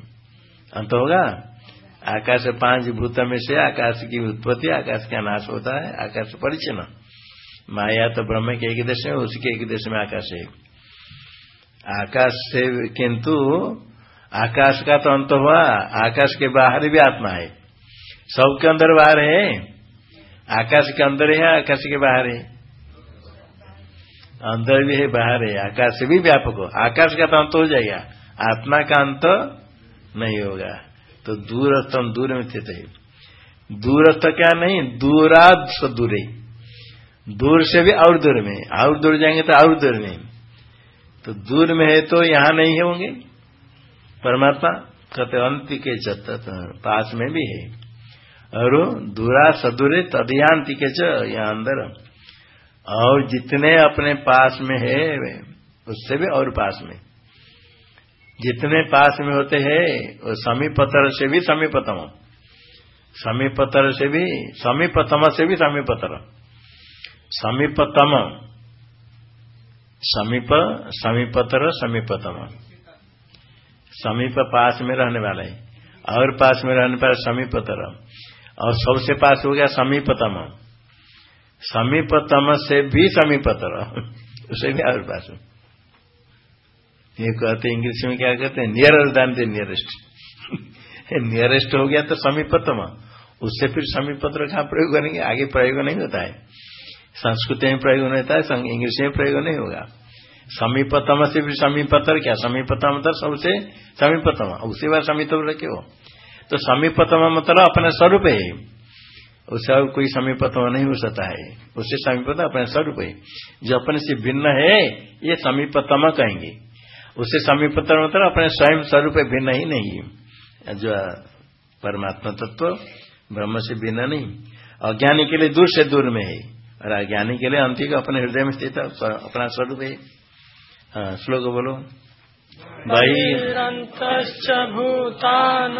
S1: अंत होगा? आकाश पाँच भूत में से आकाश की उत्पत्ति, आकाश का नाश होता है, आकाश परिचन्न। माया तो ब्रह्म के एक देश में, उसके एक देश में आकाश है। आकाश से किंतु आकाश का तो अंत हुआ, आकाश के बाहर भी आत्मा है। सबके अंदर बाहर है। आकाश के अंदर है, आकाश के बाहर है। अंदर भी है, बाहर है। आकाश से भी व्यापक हो। आकाश का तो अंत हो जाएगा। आत्मा का अंत नहीं होगा। तो दूरस्थ दूर में स्थित है। दूरस्थ क्या नहीं? दूराद दूर दूर से भी और दूर में। और दूर जाएँगे तो और दूर में। तो दूर में है तो यहाँ नहीं होंगे। परमात्मा कहते अंत के चत पास में भी है। और दूरा सदूरे तदयांति के यहाँ अंदर। और जितने अपने पास में है उससे भी और पास में। जितने पास में होते हैं, वो समीपतर से भी समीपतम। समीपतर से भी समीपतम से भी समीपतर। समीपतम। समीप, समीपतर, समीपतम। समीप पास में रहने वाला। है और पास में रहने पर समीपतर। और सबसे पास हो गया समीपतम। समीपतम से भी समीपतर। उसे भी और पास। ये कहते इंग्लिश में क्या कहते हैं? नियर दान दे नियरेस्ट नियरेस्ट हो गया तो समीपतम। उससे फिर समीपत्र कहा प्रयोग करेंगे, आगे प्रयोग नहीं होता है। संस्कृत में प्रयोग नहीं होता है इंग्लिश में प्रयोग नहीं होगा। समीपतम से भी समीपतर क्या? समीपतम तो सबसे समीपतम। उसी बार समीपतम रखे हो। तो समीपतम मतलब अपने स्वरूप है। उससे और कोई समीपतम नहीं हो सकता है। उससे समीपतम अपने स्वरूप है। जो अपने से भिन्न है, ये समीपतम कहेंगे। उससे समीपतम मतलब अपने स्वयं स्वरूप भिन्न ही नहीं। जो परमात्मा तत्व, ब्रह्म से भिन्न नहीं। अज्ञानी के लिए दूर से दूर में है। और अज्ञानी के लिए अंतिक अपने हृदय में स्थित अपना स्वरूप है हाँ श्लोक बोलो। भाई।
S2: भूतान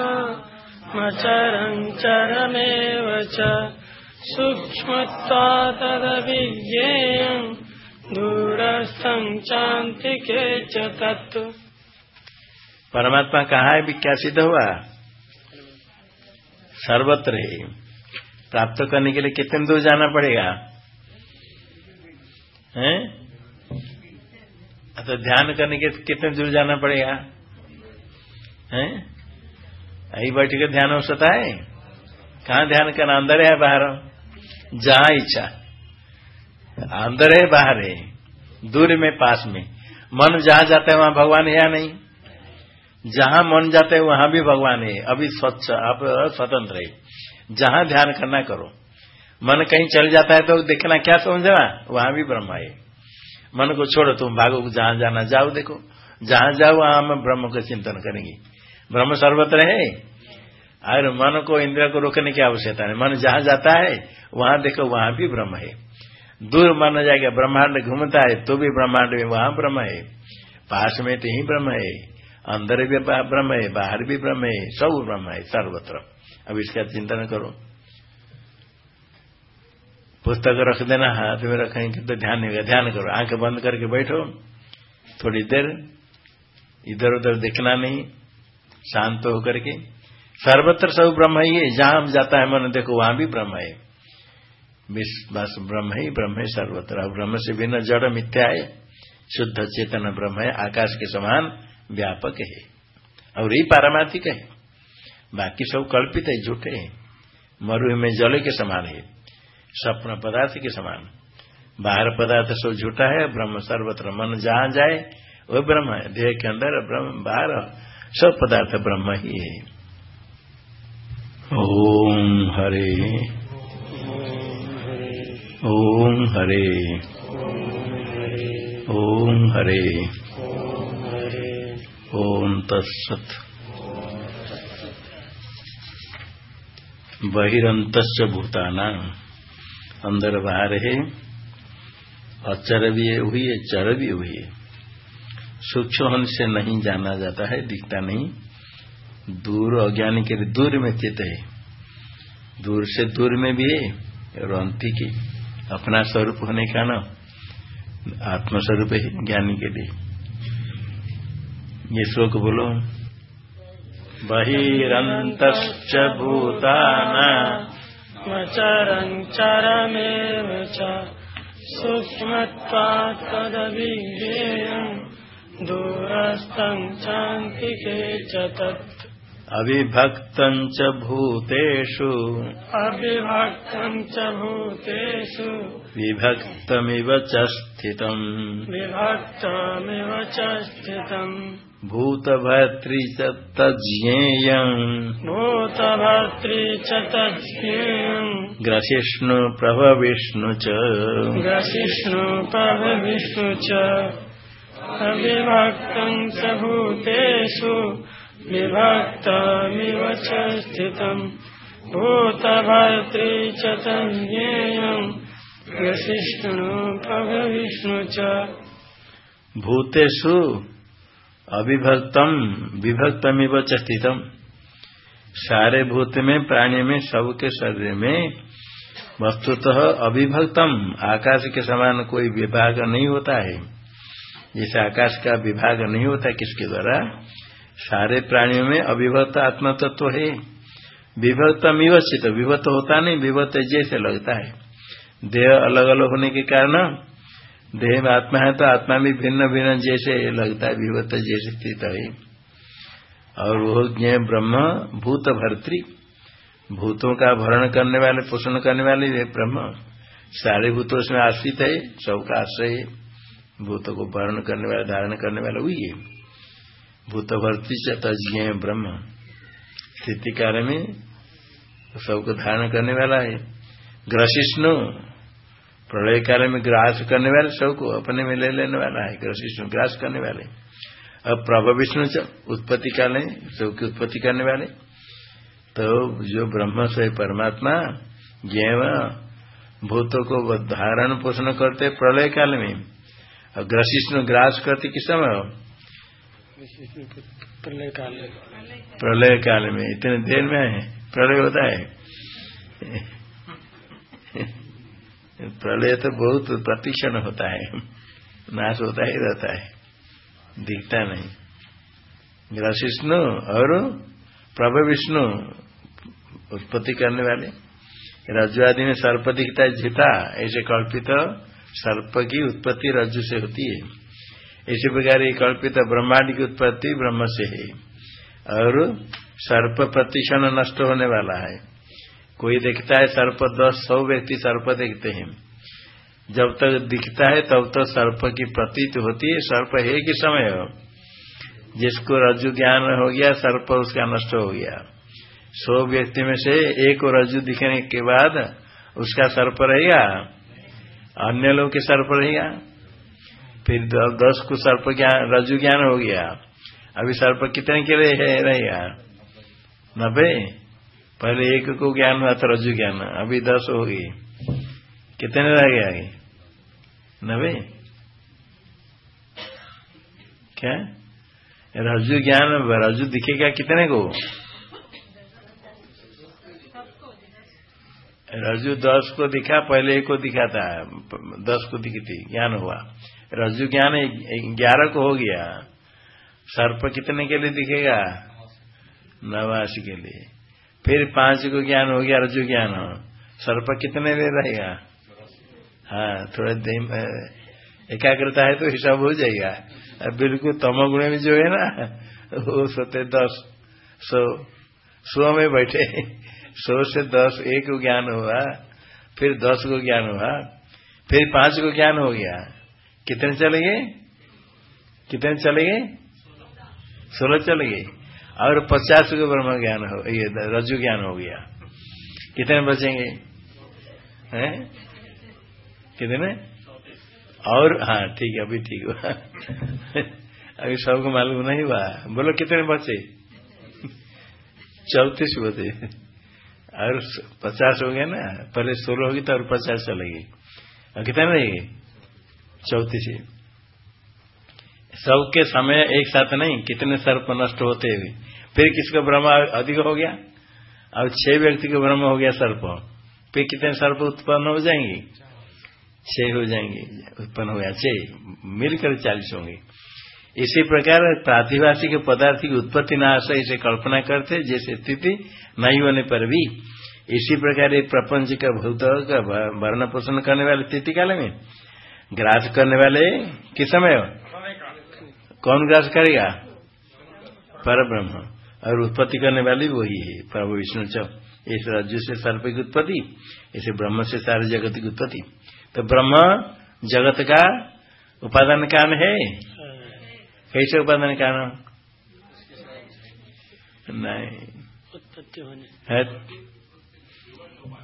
S2: चरमेव च सूक्ष्मत्वातदविज्ञेयम् दूरस्थं चान्तिके च
S1: परमात्मा कहा है? भी क्या सिद्ध हुआ? सर्वत्र है। प्राप्त करने के लिए कितने दूर जाना पड़ेगा? हैं? तो ध्यान करने के कितने दूर जाना पड़ेगा? हैं? यही बैठ के ध्यान हो सकता है? कहा ध्यान करना? अंदर है बाहर? जहाँ इच्छा। अंदर है, बाहर है। दूर में, पास में। मन जहाँ जाता है, वहाँ भगवान है या नहीं? जहाँ मन जाता है, वहाँ भी भगवान है। अभी स्वच्छ, आप स्वतंत्र है। जहाँ ध्यान करना करो। मन कहीं चल जाता है तो देखना क्या समझना वहाँ भी ब्रह्म है। मन को छोड़ो, तुम भागो, जहाँ जाना जाओ, देखो। जहाँ जाओ, वहाँ हम ब्रह्म का चिंतन करेंगे। ब्रह्म सर्वत्र है? और मन को, इंद्र को रोकने की आवश्यकता नहीं। मन जहाँ जाता है, वहाँ देखो, वहाँ भी ब्रह्म है। दूर माना जाएगा, ब्रह्मांड घूमता है तो भी ब्रह्मांड में वहाँ ब्रह्म है। पास में तो ही ब्रह्म है। अंदर भी ब्रह्म है, बाहर भी ब्रह्म है, सब ब्रह्म है, सर्वत्र। अब इसका चिंतन करो। पुस्तक रख देना, हाथ में रखेंगे तो ध्यान नहीं, ध्यान करो। आँखें बंद करके बैठो। थोड़ी देर इधर उधर देखना नहीं, शांत होकर के। सर्वत्र सब ब्रह्म ही है। जहाँ जाता है मन, देखो वहाँ भी ब्रह्म है। बस ब्रह्म ही, ब्रह्म है सर्वत्र। और ब्रह्म से बिना जड़ मिथ्या है। शुद्ध चेतन ब्रह्म है। आकाश के समान व्यापक है। और यही पारमार्थिक है। बाकी सब कल्पित है, झूठे हैं। मरु में जल के समान है। स्वप्न पदार्थ के समान। बाहर पदार्थ सब झूठा है, ब्रह्म सर्वत्र मन जहाँ जाए, वह ब्रह्म है। देह के अंदर ब्रह्म, बाहर सब पदार्थ ब्रह्म ही है। ओम हरे। ओम हरे। ओम हरे। ओम तत्सत। बहिंत भूताना। अंदर बाहर है, अचर भी हुई है, चर भी हुई है। सूक्ष्म से नहीं जाना जाता है, दिखता नहीं। दूर अज्ञानी के लिए दूर में चित है। दूर से दूर में भी है, और अंतिक अपना स्वरूप होने का ना, आत्मस्वरूप है ज्ञानी के लिए। ये श्लोक बोलो। बहिंत भूताना
S2: चरञ्चरमेव च सूक्ष्मत्वात् तदभिधेयम् दूरस्थम् चान्तिके च तत्
S1: अविभक्तम् च भूतेषु।
S2: अविभक्तम् च भूतेषु।
S1: विभक्तमिव च स्थितम्।
S2: विभक्तमिव च स्थितम्।
S1: भूतभर्तृ च तज्ञेयम्
S2: भूतभर्तृ च तज्ञेयम्
S1: ग्रसिष्णु प्रभविष्णु च।
S2: ग्रसिष्णु प्रभविष्णु च। अविभक्तम् च भूतेषु। विभक्तमिव च स्थितम्। भूतभर्तृ च तज्ञेयम् प्रभविष्णु च।
S1: भूतेषु अविभक्तम, विभक्तमिव स्थितम। सारे भूत में प्राणी में सबके शरीर में वस्तुतः अविभक्तम। आकाश के समान कोई विभाग नहीं होता है। जैसे आकाश का विभाग नहीं होता किसके द्वारा? सारे प्राणियों में अविभक्त आत्म तत्व है। विभक्तम स्थित विभक्त होता नहीं, विभक्त जैसे लगता है। देह अलग अलग होने के कारण देह में आत्मा है तो आत्मा भी भिन्न भिन्न जैसे लगता है विभत जैसे स्थित है। और वो ज्ञ, ब्रह्म, भूत, भर्तृ, भूतों का भरण करने वाले, पोषण करने वाले वे ब्रह्म। सारे भूतों उसमें आश्रित है, सबका आश्रय भूतों को भरण करने वाले, धारण करने वाला वही है भूत भर्तृ तज्ञ ब्रह्म। स्थिति कार्य में सबको धारण करने वाला है। ग्रसिष्णु, प्रलय काल में ग्रास करने वाले सबको अपने में ले लेने वाला है। ग्रसिष्णु ग्रास करने वाले। अब प्रभ विष्णु उत्पत्ति काल है, सबकी उत्पत्ति करने वाले। तो जो ब्रह्म से परमात्मा ज्ञव भूतों को धारण पोषण करते प्रलय काल में। और ग्रसिष्णु ग्रास करते किस समय
S2: प्रलय काल
S1: प्रलय काल में। इतने देर में है। प्रलय होता है। प्रलय तो बहुत प्रतिक्षण होता है। नाश होता ही रहता है। दिखता नहीं। विष्णु और प्रभ विष्णु उत्पत्ति करने वाले। रज्जु आदि में सर्प दिखता है, जीता। ऐसे कल्पित सर्प की उत्पत्ति रज्जु से होती है। इसी प्रकार ये कल्पित ब्रह्मांड की उत्पत्ति ब्रह्म से है। और सर्प प्रतिक्षण नष्ट होने वाला है। कोई देखता है सर्प दस, सौ व्यक्ति सर्प देखते हैं। जब तक दिखता है तब तक सर्प की प्रतीत होती है। सर्प है कि समय हो। जिसको रज्जु ज्ञान हो गया, सर्प उसका नष्ट हो गया। सौ व्यक्ति में से एक रज्जु दिखने के बाद उसका सर्प रहेगा। अन्य लोग के सर्प रहेगा। फिर दस को सर्प ज्ञान रज्जु ज्ञान हो गया। अभी सर्प कितने के लिए है? रहेगा नब्बे? पहले एक को ज्ञान हुआ था रजु ज्ञान। अभी दस हो गई। कितने रह गया आगे नवे क्या? रजु ज्ञान रज्जु दिखेगा कितने को? रज्जु दस को दिखा, पहले एक को दिखा था दस को दिखी थी ज्ञान हुआ। रज्जु ज्ञान ग्यारह को हो गया। सर्प कितने के लिए दिखेगा? नवासी के लिए। फिर पाँच को ज्ञान हो गया रज्जु ज्ञान। सर्प कितने ले रहेगा? हाँ थोड़ा एकाग्रता है तो हिसाब हो जाएगा। बिल्कुल तमोगुण में जो है ना, वो सोते दस, सौ सो में बैठे, सौ से दस, एक को ज्ञान हुआ, फिर दस को ज्ञान हुआ, फिर पाँच को ज्ञान हो गया। कितने चले गए कितने चले गए सोलह चले गए और पचास को ब्रह्म ज्ञान हो, ये रज्जु ज्ञान हो गया, कितने बचेंगे? हैं? कितने और हाँ ठीक है, अभी ठीक हुआ। अभी सबको मालूम नहीं हुआ। बोलो, कितने बचे? चौतीस बचे। और पचास हो गए ना, पहले सोलह होगी तो और पचास चलेगी। और कितने रहेगी चौतीस सबके समय एक साथ नहीं, कितने सर्प नष्ट होते हुए। फिर किसका भ्रम अधिक हो गया? और छह व्यक्ति का भ्रम हो गया सर्प। फिर कितने सर्प उत्पन्न हो जाएँगे? छह हो जाएँगे, उत्पन्न हो गया। छह, मिलकर चालीस होंगे। इसी प्रकार प्रातिभाषिक पदार्थ की उत्पत्ति नाश इसे कल्पना करते, जैसे स्थिति नहीं होने पर भी। इसी प्रकार एक प्रपंच का भूत का भरण पोषण करने वाले स्थिति काल में ग्रास करने वाले? किस समय कौन ग्रास करेगा? पर ब्रह्म और उत्पत्ति करने वाली वही है। प्रभु विष्णु च। इस रज्जु से सर्प की उत्पत्ति इसे ब्रह्म से सारे जगत की उत्पत्ति। तो ब्रह्म जगत का उपादान कारण है? कैसे उपादान कारण? नहीं। है?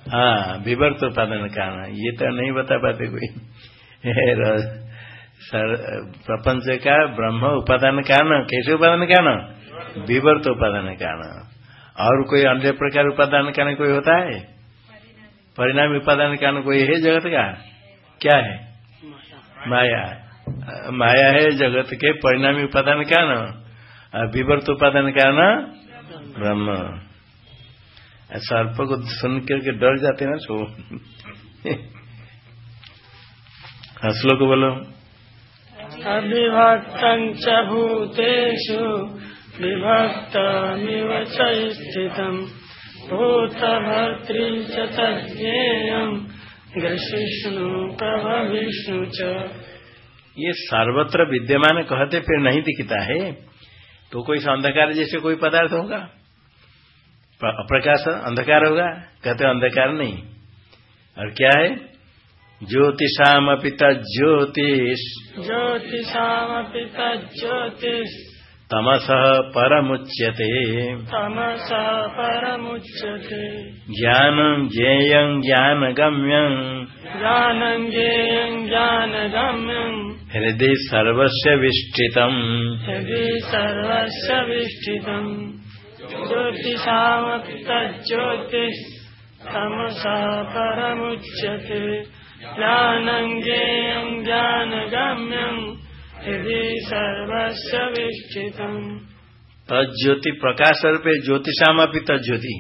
S1: हाँ विवर्त उत्पादन कारण। ये तो नहीं बता पाते कोई। प्रपंच का, ब्रह्म उपादान कारण कैसे उपादान कारण विवर्त उपादान कारण और कोई अन्य प्रकार उपादान कारण कोई होता है? परिणाम उपादान कारण कोई है जगत का? क्या है? माया। माया है जगत के परिणामी उपादान कारण विवर्त उपादान कारण ब्रह्म। सर्प को सुन करके डर जाते ना, सो। श्लोक बोलो
S2: अविभक्त भूतेषु विभक्तमिव च स्थितम् भूतभर्तृ च तज्ञेयम् ग्रसिष्णु प्रभविष्णु च।
S1: ये सर्वत्र विद्यमान कहते फिर नहीं दिखता है? तो कोई अंधकार जैसे कोई पदार्थ होगा? अप्रकाश अंधकार होगा? कहते अंधकार नहीं। और क्या है? ज्योतिषाम पिता ज्योतिष
S2: ज्योतिषामपि तज्ज्योतिष।
S1: तमस परमुच्यते।
S2: तमसः परमुच्यते।
S1: ज्ञानं ज्ञेयं ज्ञानगम्यं।
S2: ज्ञानं ज्ञेयं ज्ञानगम्यम्
S1: हृदय सर्वस्य विष्ठितम्
S2: यदि सर्वस्य विष्ठितम् ज्योतिषामपि तज्ज्योतिष। तमसः परमुच्यते। ज्ञानं ज्ञेयं ज्ञानगम्यम् यदि सर्वस्य विष्ठितम्
S1: तज्ज्योति प्रकाश रूपे ज्योतिषामपि तज्ज्योति।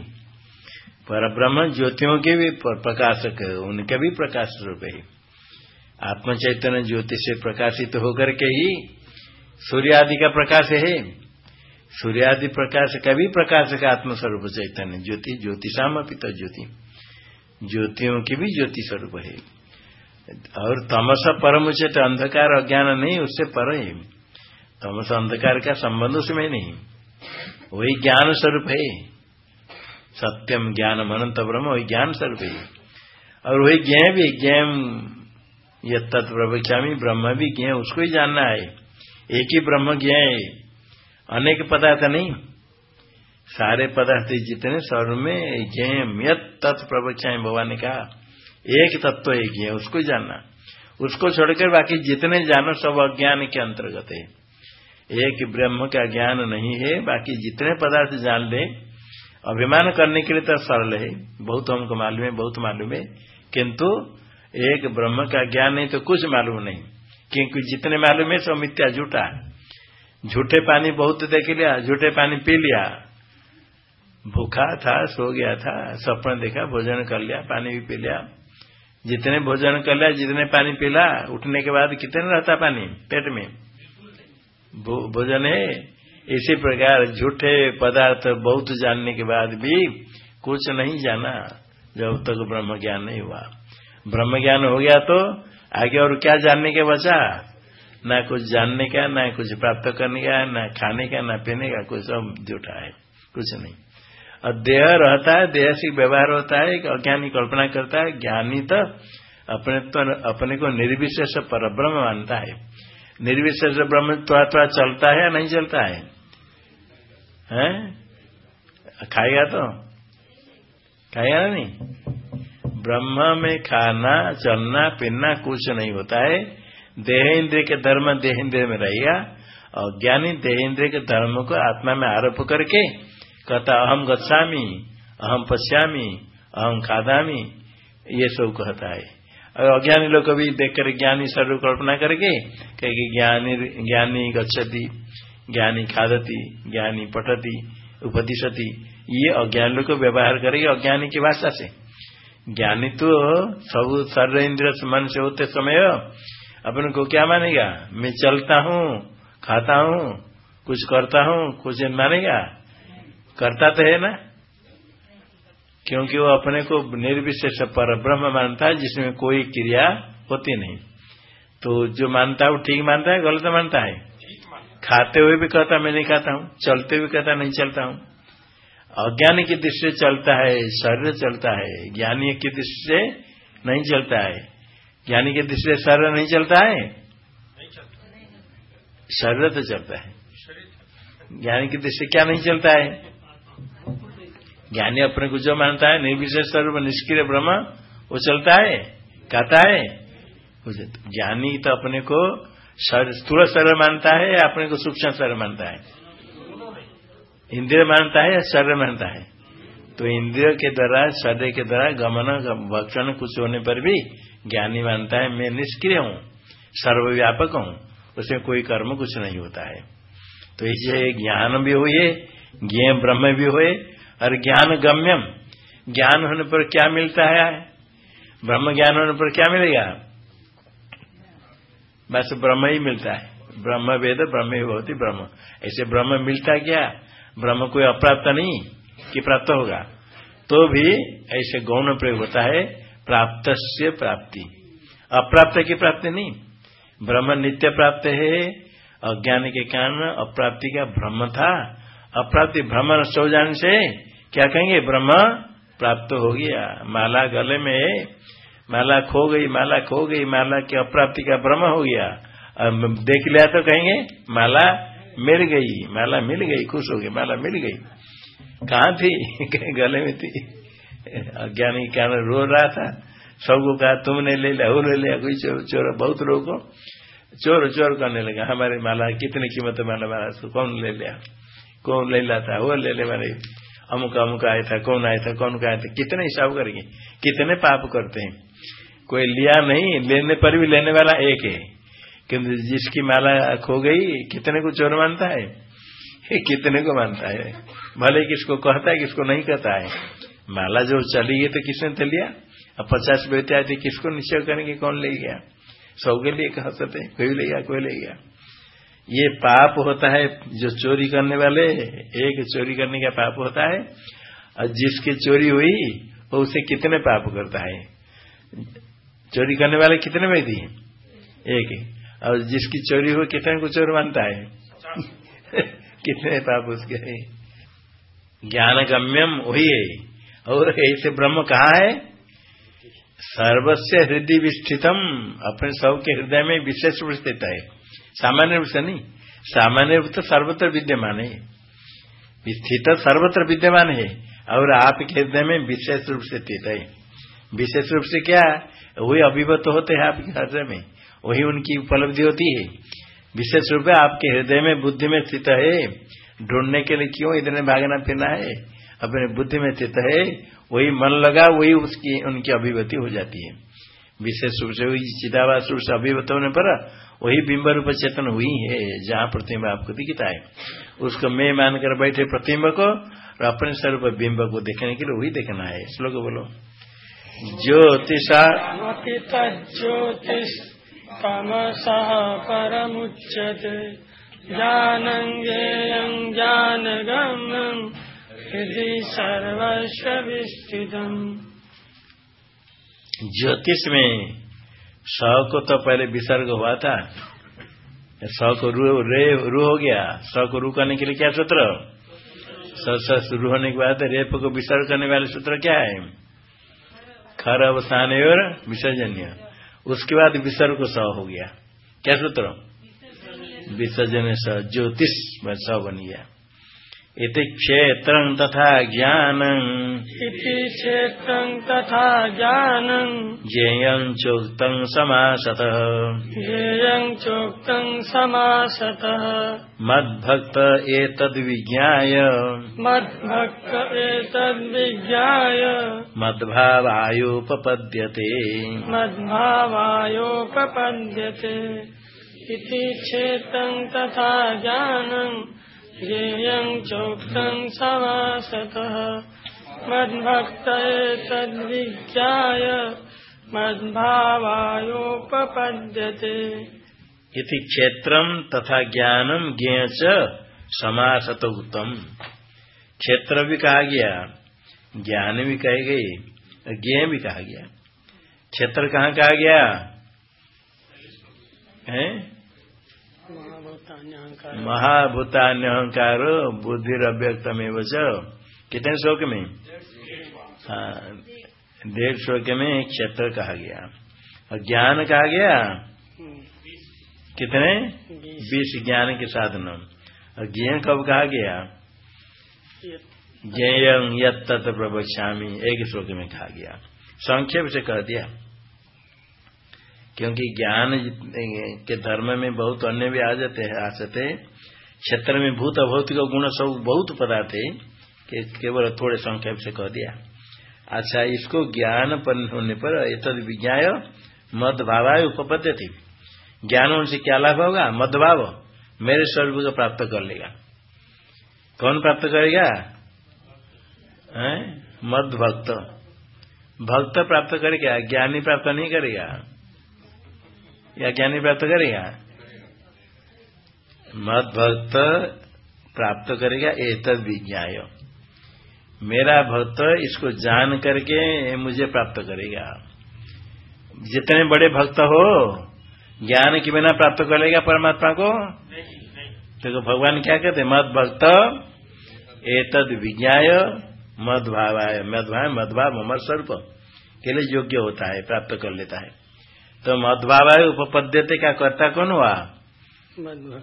S1: पर ब्रह्म ज्योतियों के भी प्रकाशक है उनके भी प्रकाश रूप है आत्म चैतन्य ज्योति से प्रकाशित होकर के ही सूर्य आदि का प्रकाश है। सूर्यादि प्रकाश का भी प्रकाश का आत्मस्वरूप चैतन्य ज्योति ज्योतिषाम तो ज्योति ज्योतियों की भी ज्योति स्वरूप है। और तमस परम उचित अंधकार अज्ञान नहीं, उससे पर है। तमस अंधकार का संबंध उसमें नहीं। वही ज्ञान स्वरूप है। सत्यम ज्ञान अनंत ब्रह्म, वही ज्ञान स्वरूप है। और वही ज्ञ भी ज्ञ ये तत्प्रवक्षामी ब्रह्म भी ज्ञ उसको ही जानना है। एक ही ब्रह्म ज्ञ है। अनेक पदार्थ नहीं। सारे पदार्थ जितने स्वर में ज्ञ यत तत्प्रवक्षामी भगवान ने कहा। एक तत्व एक ही है, उसको ही जानना। उसको छोड़कर बाकी जितने जानो, सब अज्ञान के अंतर्गत है। एक ब्रह्म का ज्ञान नहीं है, बाकी जितने पदार्थ जान ले, अभिमान करने के लिए तो सरल है। बहुत हमको मालूम है, बहुत मालूम है। किंतु एक ब्रह्म का ज्ञान नहीं तो कुछ मालूम नहीं। क्योंकि जितने मालूम है, सब मिथ्या, झूठा। झूठे पानी बहुत देख लिया, झूठे पानी पी लिया। भूखा था, सो गया था, सपना देखा, भोजन कर लिया, पानी भी पी लिया। जितने भोजन कर लिया, जितने पानी पीला, उठने के बाद कितने रहता पानी? पेट में। भोजन है। इसी प्रकार झूठे पदार्थ बहुत जानने के बाद भी कुछ नहीं जाना, जब तक ब्रह्म ज्ञान नहीं हुआ। ब्रह्म ज्ञान हो गया तो आगे और क्या जानने के बचा? ना कुछ जानने का, ना कुछ प्राप्त करने का, ना खाने का, ना पीने का, कुछ सब झूठा है, कुछ नहीं। और देह रहता है, देह से व्यवहार होता है अज्ञानी कल्पना करता है, ज्ञानी तो अपने तो अपने को निर्विशेष पर ब्रह्म मानता है। निर्विशेष ब्रह्म थोड़ा थोड़ा चलता है या नहीं चलता है? हैं? खाएगा तो? खाएगा ना नहीं? ब्रह्म में खाना, चलना, पीना कुछ नहीं होता है। देह इंद्रिय के धर्म देह इंद्रिय में रहेगा और ज्ञानी देह इंद्रिय के धर्म को आत्मा में आरोप करके कहता अहम गच्छामी अहम पश्यामी अहम खादामी। ये सब कहता है। और अज्ञानी लोग कभी देखकर ज्ञानी सर्व कल्पना करके कहेगी ज्ञानी ज्ञानी गच्छति, ज्ञानी खादती, ज्ञानी पठती, उपदिशति। ये अज्ञान लोग को व्यवहार करेगी अज्ञानी की भाषा से। ज्ञानी तो सब सर्व इंद्र मन से होते समय अपन को क्या मानेगा? मैं चलता हूँ, खाता हूँ, कुछ करता हूँ, कुछ मानेगा? करता तो है ना क्योंकि वो अपने को निर्विशेष पर ब्रह्म मानता है जिसमें कोई क्रिया होती नहीं। तो जो मानता है वो ठीक मानता है गलत मानता है? खाते हुए भी कहता मैं नहीं खाता हूँ। चलते हुए कहता नहीं चलता हूँ। अज्ञानी की दृष्टि से चलता है शरीर चलता है। ज्ञानी की दृष्टि से नहीं चलता है। ज्ञानी की दृष्टि से शरीर नहीं चलता है? शरीर तो चलता है। ज्ञानी की दृष्टि क्या नहीं चलता है? ज्ञानी अपने को जो मानता है, निर्विशेष स्वरूप, निष्क्रिय ब्रह्म, वो चलता है, कहता है। ज्ञानी तो अपने को स्थूल शरीर मानता है या अपने को सूक्ष्म शरीर मानता है? इंद्रिय मानता है या शरीर मानता है? तो इंद्रिय के द्वारा, शरीर के द्वारा गमन भक्षण कुछ होने पर भी ज्ञानी मानता है, मैं निष्क्रिय हूँ, सर्वव्यापक हूँ, उसमें कोई कर्म कुछ नहीं होता है। तो इसे ज्ञान भी हुए ज्ञ ब्रह्म भी हुए और ज्ञान गम्यम। ज्ञान होने पर क्या मिलता है? ब्रह्म ज्ञान होने पर क्या मिलेगा? बस ब्रह्म ही मिलता है। ब्रह्म वेद, ब्रह्म ही होती ब्रह्म। ऐसे ब्रह्म मिलता क्या? ब्रह्म कोई अप्राप्त नहीं, कि प्राप्त होगा? तो भी ऐसे गौण प्रयोग होता है प्राप्त से प्राप्ति। अप्राप्त की प्राप्ति नहीं। ब्रह्म नित्य प्राप्त है। अज्ञान के कारण अप्राप्ति का भ्रम था। अप्राप्ति भ्रम नष्ट हो जाने से क्या कहेंगे? ब्रह्म प्राप्त हो गया। माला गले में माला खो गई, माला खो गई, माला की अप्राप्ति का भ्रम हो गया। देख लिया तो कहेंगे, माला मिल गई, माला मिल गई, खुश हो गई, माला मिल गई। कहा थी? गले में थी। अज्ञानी क्या रो रहा था। सबको कहा, तुमने ले लिया, वो ले लिया, कोई चोर चोर, बहुत लोगों को। चोर चोर करने लगा, हमारी माला, कितनी कीमत माला माला कौन ले लिया? कौन ले लाता वो ले ले मारे अमुक अमुक आया था, कौन आया था, कौन का आया था? कितने हिसाब करेंगे? कितने पाप करते हैं? कोई लिया नहीं, लेने पर भी लेने वाला एक है। किंतु जिसकी माला खो गई, कितने को चोर मानता है? कितने को मानता है? भले किसको कहता है, किसको नहीं कहता है। माला जो चली गई तो किसने तो लिया? अब पचास बेटे आए थे, किसको निश्चय करेंगे कौन ले गया? सौ के लिए कह सकते कोई ले गया, कोई ले गया। ये पाप होता है, जो चोरी करने वाले, एक चोरी करने का पाप होता है, और जिसकी चोरी हुई, वो उसे कितने पाप करता है? चोरी करने वाले कितने व्यक्ति हैं एक। और जिसकी चोरी हुई, कितने को चोर मानता है? कितने पाप उसके हैं? ज्ञान गम्यम वही है। और ऐसे ब्रह्म कहा है? सर्वस्व हृदय विस्थितम, अपने सब के हृदय में विशेष रूप स्थित है। सामान्य रूप से नहीं। सामान्य रूप तो सर्वत्र विद्यमान है। स्थित सर्वत्र विद्यमान है, और आपके हृदय में विशेष रूप से स्थित है। विशेष रूप से क्या? वही अभिवत होते हैं आपके हृदय में। वही उनकी उपलब्धि होती है। विशेष रूप से आपके हृदय में बुद्धि में स्थित है। ढूँढने के लिए क्यों इतने भागना फिरना है? अपने बुद्धि में स्थित है। वही मन लगा, वही उसकी, उनकी अभिवृद्धि हो जाती है। विशेष रूप से चिदावास रूप से अभिवत होने पर वही बिंब रूप चेतन हुई है जहाँ प्रतिम्ब आपको दिखता है। उसको मैं मानकर बैठे प्रतिम्ब को और अपने स्वरूप बिंब को देखने के लिए वही देखना है। श्लोक बोलो। ज्योतिषा
S2: ज्योतिष तमसा परमुच्यते हृदि सर्वस्व
S1: ज्योतिष में स को तो पहले विसर्ग हुआ था। स को रू रे रू हो गया। स को रू करने के लिए क्या सूत्र? स शुरू होने के बाद रेप को विसर्ग करने वाले सूत्र क्या है? खर अवसान और विसर्जन्य। उसके बाद विसर्ग को स हो गया। क्या सूत्र? विसर्जन स ज्योतिष स बन गया। इति क्षेत्र तथा ज्ञान।
S2: इति क्षेत्र तथा ज्ञान।
S1: ज्ञेय चोक्त समासत।
S2: ज्ञेय चोक्त समासत।
S1: मद्भक्त एतद विज्ञाय।
S2: मद्भक्त एतद विज्ञाय।
S1: मद्भावायोपपद्यते।
S2: मद्भावायोपपद्यते। इति क्षेत्रम् तथा ज्ञानम् ज्ञेयम् चोक्तम् समासतः मद्भक्त तद्विज्ञाय, मद्भावायोपपद्यते।
S1: इति क्षेत्रम तथा ज्ञानम ज्ञेय च समासत उत्तम क्षेत्र भी कहा गया ज्ञान भी कहे गए ज्ञेय भी कहा गया क्षेत्र कहाँ कहा गया? है? महाभूतान्य अहंकार बुद्धि अव्यक्त में वच कितने श्लोक में? हाँ डेढ़ श्लोक में क्षेत्र कहा गया। और ज्ञान कहा गया? कितने? बीस। ज्ञान के साधन। और ज्ञ कब कहा गया? ज्ञेय यत प्रवक्ष्यामी एक श्लोक में कहा गया। संक्षेप से कह दिया। क्योंकि ज्ञान के धर्म में बहुत अन्य भी आ जाते हैं, आ सकते क्षेत्र में भूत अभौतिक गुण सब बहुत पदार्थ है, कि केवल थोड़े संक्षेप से कह दिया। अच्छा इसको ज्ञान होने पर तद विज्ञाय मद भावाय उपपद्य थी ज्ञान उनसे क्या लाभ होगा? मदभाव। मेरे स्वरूप को प्राप्त कर लेगा। कौन प्राप्त करेगा? मद भक्त भक्त प्राप्त करेगा? ज्ञानी प्राप्त नहीं करेगा? या ज्ञानी प्राप्त करेगा? मद भक्त प्राप्त करेगा एतद विज्ञाय। मेरा भक्त इसको जान करके मुझे प्राप्त करेगा। जितने बड़े भक्त हो, ज्ञान के बिना प्राप्त करेगा परमात्मा को? देखो तो भगवान क्या कहते मद भक्त एतद विज्ञाय मद भावाय मद भाव मदभाव, ममर स्वरूप। के लिए योग्य होता है, प्राप्त कर लेता है। तो मदभाव उपपद्यते का कर्ता कौन हुआ?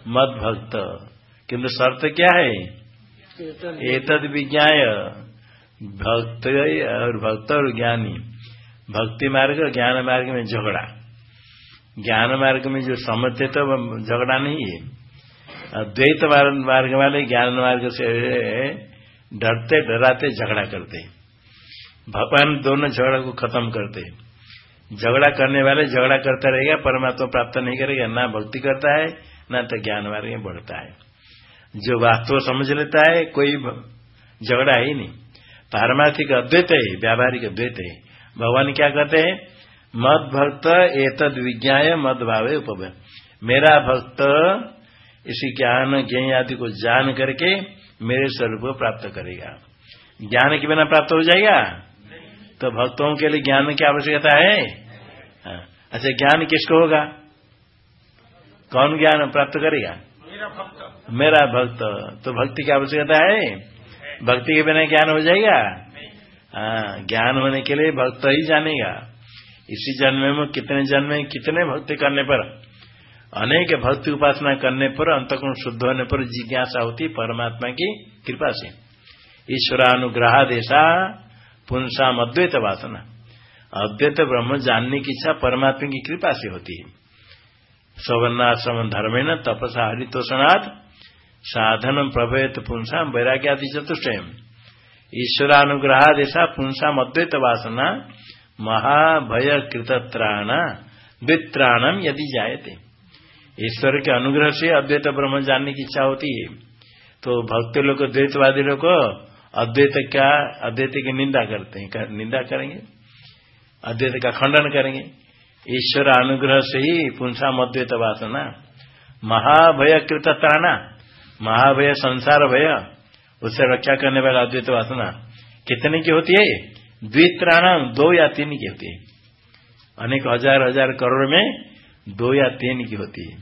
S1: मद भक्त किंतु शर्त क्या है? एतद विज्ञाय। भक्त और भक्त और ज्ञानी। भक्ति मार्ग और ज्ञान मार्ग में झगड़ा। ज्ञान मार्ग में जो समझते तो झगड़ा नहीं है। द्वैत मार्ग वाले ज्ञान मार्ग से डरते डराते झगड़ा करते। भगवान दोनों झगड़ा को खत्म करते। झगड़ा करने वाले झगड़ा करता रहेगा, परमात्मा प्राप्त नहीं करेगा, ना भक्ति करता है, ना तो ज्ञान मार्ग में बढ़ता है। जो वास्तव समझ लेता है, कोई झगड़ा ही नहीं। पारमार्थिक अद्वैत है, व्यावहारिक अद्वैत है। भगवान क्या कहते हैं? मद भक्त एतद विज्ञा मद भावे मेरा भक्त, इसी ज्ञान ज्ञ आदि को जान करके मेरे स्वरूप को प्राप्त करेगा। ज्ञान के बिना प्राप्त हो जाएगा? तो भक्तों के लिए ज्ञान की आवश्यकता है? हाँ। अच्छा ज्ञान किसको होगा? कौन ज्ञान प्राप्त करेगा? मेरा भक्त। मेरा भक्त। तो भक्ति की आवश्यकता है? भक्ति के बिना ज्ञान हो जाएगा? हाँ ज्ञान होने के लिए भक्त ही जानेगा। इसी जन्म में कितने जन्म में कितने भक्ति करने पर? अनेक भक्ति उपासना करने पर अंतकोण शुद्ध होने पर जिज्ञासा होती परमात्मा की कृपा से। ईश्वरानुग्रह देशा पुंसा अद्वैत वासना अद्वैत ब्रह्म जानने की इच्छा परमात्मा की कृपा से होती है। सवर्णाश्रम धर्मेण तपसा हरितोषणात्, साधन प्रभेत पुंसा वैराग्यादि चतुष्टय ईश्वरानुग्रहादेशा पुंसा अद्वैत वासना महाभय कृतत्राण द्वित्राणम यदि जायते। ईश्वर के अनुग्रह से अद्वैत ब्रह्म जानने की इच्छा होती है। तो भक्त लोग द्वैतवादी लोग अद्वैत क्या अद्वैत की निंदा करते हैं। कर, निंदा करेंगे। अद्वैत का खंडन करेंगे। ईश्वर अनुग्रह से ही पुंसा मद्वैत वासना। महाभय कृत त्राणा महाभय संसार भय। उससे रक्षा करने वाला अद्वैत वासना। कितने की होती है द्वित्राणाम दो या तीन की होती है। अनेक हज़ार हज़ार करोड़ में दो या तीन की होती है।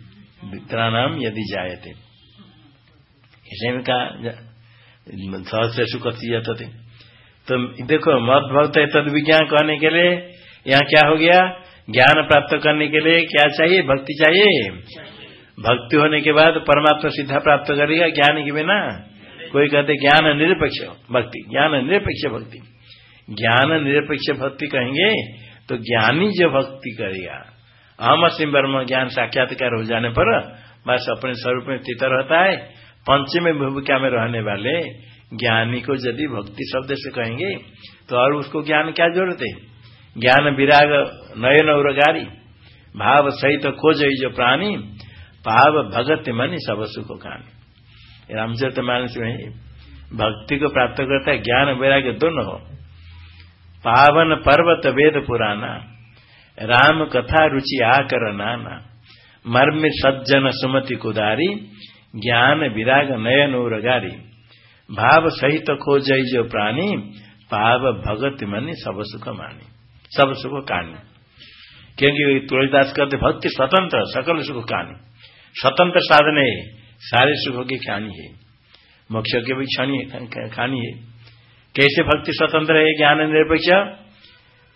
S1: द्वित्राणाम यदि जायते। इसे में कहा सहज से सुख जाते तो देखो, मत भक्त है तद विज्ञान कहने के लिए, यहाँ क्या हो गया? ज्ञान प्राप्त करने के लिए क्या चाहिए? भक्ति चाहिए। भक्ति होने के बाद परमात्मा सीधा प्राप्त करेगा ज्ञान के बिना। कोई कहते ज्ञान निरपेक्ष भक्ति, ज्ञान निरपेक्ष भक्ति। ज्ञान निरपेक्ष भक्ति कहेंगे तो ज्ञानी जो भक्ति करेगा, अहम सिंह ज्ञान साक्षात्कार हो जाने पर बस अपने स्वरूप में स्थित रहता है। पंचमी भूमिका में रहने वाले ज्ञानी को यदि भक्ति शब्द से कहेंगे तो और उसको ज्ञान क्या ज़रूरत है? ज्ञान विराग, नयन उगारी भाव सहित तो खोज जो प्राणी, पाव भगत मनी सब सुख कहानी रामचरित मानस में भक्ति को प्राप्त करता है, ज्ञान वैराग्य दोनों हो। पावन पर्वत वेद पुराना, राम कथा रुचि आकर नाना। मर्म सज्जन सुमति कुदारी ज्ञान विराग नयन उगारी भाव सहित तो खोज जो प्राणी, पाव भगत मनी सब सुख मानी। सब सुख कहानी क्योंकि तुलसीदास कहते, भक्ति स्वतंत्र, सकल सुख कहानी स्वतंत्र साधन है सारे सुखों की कहानी है। मोक्ष की भी क्षणी कहानी है। कैसे भक्ति स्वतंत्र है, ज्ञान निरपेक्ष?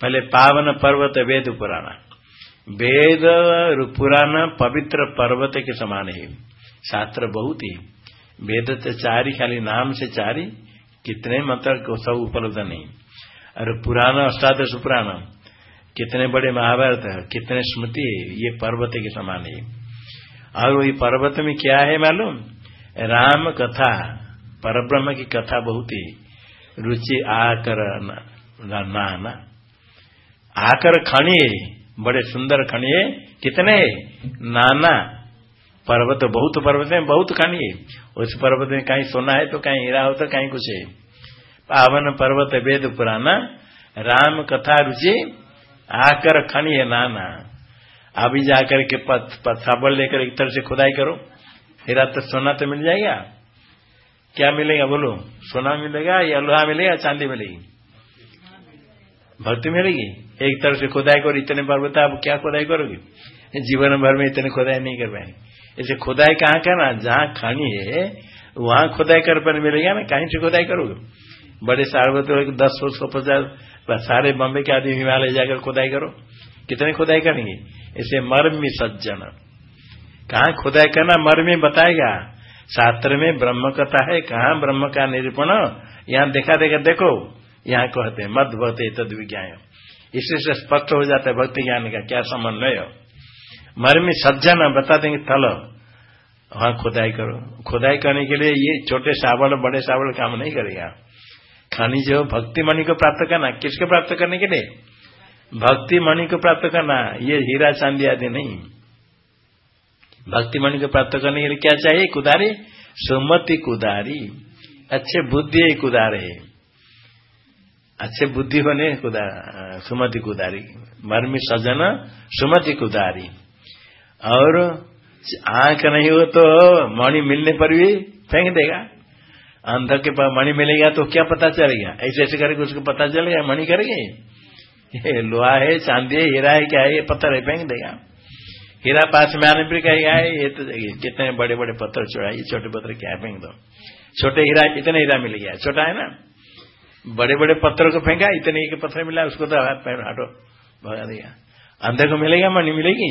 S1: पहले पावन पर्वत, वेद पुराना वेद पुराण पवित्र पर्वत के समान है। शास्त्र बहुत ही वेद तो चारी खाली नाम से चारी कितने मतलब सब उपलब्ध नहीं। और पुराना अष्टादश पुराण, कितने बड़े महाभारत है, कितने स्मृति है, ये पर्वत के समान है। और वही पर्वत में क्या है मालूम? राम कथा, परब्रह्म की कथा बहुत ही रुचि आकर नाना आकर खणिए बड़े सुंदर खणिए कितने? नाना। पर्वत, बहुत पर्वत है, बहुत खणिए उस पर्वत में कहीं सोना है तो कहीं हीरा हो तो कहीं कुछ है। पावन पर्वत वेद पुराना राम कथा रुचि, आकर खनी है नाना। अभी जाकर के पथ लेकर एक तरह से खुदाई करो। हीरा तो सोना तो मिल जाएगा। क्या मिलेगा बोलो? सोना मिलेगा या लोहा मिलेगा, चांदी मिलेगी? भक्ति मिलेगी। एक तरह से खुदाई करो, इतने पर्वत आप क्या खुदाई करोगे? जीवन भर में इतने खुदाई नहीं कर पाएँगे। ऐसे खुदाई कहाँ करना? जहाँ खानी है, वहाँ खुदाई कर पर मिलेगा ना? कहीं से खुदाई करोगे? बड़े सार्वजनिक दस सौ सौ पचास सारे बम्बे के आदमी हिमालय जाकर खुदाई करो। कितने खुदाई करेंगे? इसे मर्मी सज्जन। कहा खुदाई करना? मर्मी बताएगा। शास्त्र में ब्रह्म कथा है। कहा ब्रह्म का निरूपण? यहाँ देखा देखा देखो। यहाँ कहते मद भक्ति तद विज्ञान इसी से स्पष्ट हो जाता है भक्ति ज्ञान का क्या समन्वय। मर्मी सज्जन बता देंगे थल वहाँ खुदाई करो। खुदाई करने के लिए ये छोटे सावल बड़े सावल काम नहीं करेगा। खानी जो भक्ति मणि को प्राप्त करना, किसको प्राप्त करने के लिए? भक्ति मणि को प्राप्त करना, ये हीरा चांदी आदि नहीं। भक्ति मणि को प्राप्त करने के लिए क्या चाहिए? कुदारी? सुमति कुदारी। अच्छे बुद्धि कुदार है। अच्छे बुद्धि बने सुमति कुदारी। मर्मी सजन सुमति कुदारी। और आँख नहीं हो तो मणि मिलने पर भी फेंक देगा। अंध के पास मणि मिलेगा तो क्या पता चलेगा ऐसे ऐसे करके उसको पता चलेगा मणि करेंगे ये लोहा है, चांदी है, हीरा है, क्या है, ये पत्थर है, फेंक देगा। हीरा पास में आने पर कहेगा ये तो कितने बड़े बड़े पत्थर चढ़ाइए छोटे पत्थर क्या फेंक दो। छोटे हीरा, इतने हीरा मिल गया। छोटा है ना? बड़े बड़े पत्थर को फेंका, इतने के पत्थर मिला, उसको तो हाथ पैर हटो भगा दिया। अंधे को मिलेगा, मणि मिलेगी?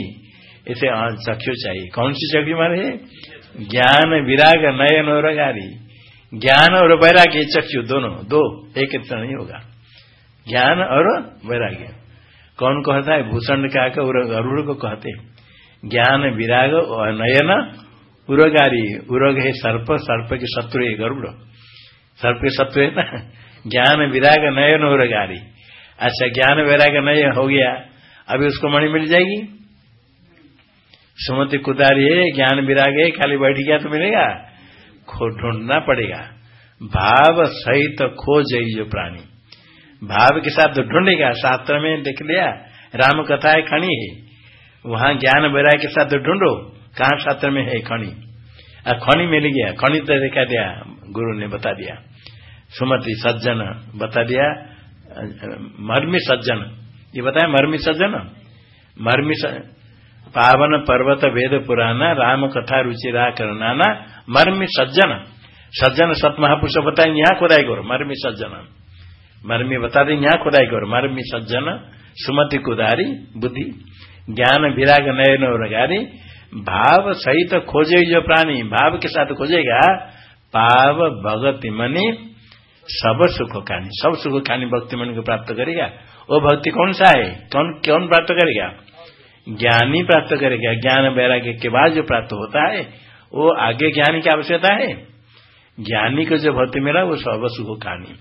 S1: इसे चक्षु चाहिए। कौन सी चक्षु मारे ज्ञान, विराग, नयन और गारी ज्ञान और वैराग्य चक्षु दोनों, दो, एक इतना नहीं होगा। ज्ञान और वैराग्य। कौन कहता है? भूषण का अरुण को कहते ज्ञान, विराग और नयन, उरगारी। उरग है सर्प सर्प के शत्रु है गरुड़। सर्प के शत्रु है ना? ज्ञान, विराग, नयन, उरगारी। अच्छा ज्ञान, वैराग नय हो गया। अभी उसको मणि मिल जाएगी? सुमति कुदारी है ज्ञान विराग है खाली बैठ गया तो मिलेगा? खो ढूंढना पड़ेगा। भाव सहित तो खोज है जो प्राणी। भाव के साथ तो ढूंढेगा। शास्त्र में देख लिया, राम कथा है, खणी है। वहाँ ज्ञान वैराग के साथ तो ढूंढो, कहा शास्त्र में है खणी? खणी मिल गया। खणी तो देखा दिया, गुरु ने बता दिया। सुमति सज्जन बता दिया मर्मी सज्जन। ये बताया मर्मी सज्जन? मर्मी पावन पर्वत वेद पुराना राम कथा रुचिरा करनाना मर्मी सज्जन। सज्जन सत महापुरुष बताए यहाँ खुदाई करो, मर्मी सज्जन। मर्मी बता दें यहाँ खुदाई करो, मर्मी सज्जन, सुमति कुदारी, बुद्धि। ज्ञान विराग नयन और गारी भाव सहित तो खोजे जो प्राणी, भाव के साथ खोजेगा, पाव भगति मनी, सब सुख खानी सब सुख खानी भक्ति मन को प्राप्त करेगा। वो भक्ति कौन सा है? कौन कौन प्राप्त करेगा? ज्ञानी प्राप्त करेगा। ज्ञान वैराग्य के बाद जो प्राप्त होता है, वो आगे ज्ञान की आवश्यकता है। ज्ञानी को जो भक्ति मिला, वो सब सुख कहानी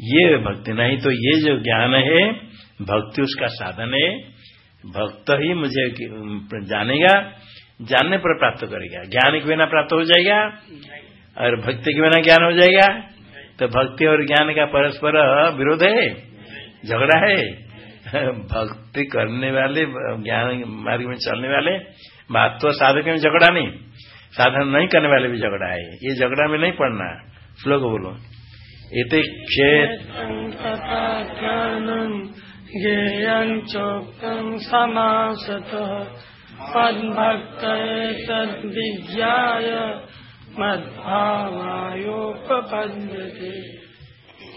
S1: ये भक्ति नहीं तो ये जो ज्ञान है, भक्ति उसका साधन है। भक्त ही मुझे जानेगा, जानने पर प्राप्त करेगा। ज्ञान के बिना प्राप्त हो जाएगा और भक्ति के बिना ज्ञान हो जाएगा। तो भक्ति और ज्ञान का परस्पर विरोध है, झगड़ा है। भक्ति करने वाले ज्ञान मार्ग में चलने वाले बात तो साधक में झगड़ा नहीं। साधन नहीं करने वाले भी झगड़ा है। ये झगड़ा में नहीं पड़ना। श्लोक बोलो। इत
S2: चोक्तं समासतः। मद्भक्त तद्विज्ञाय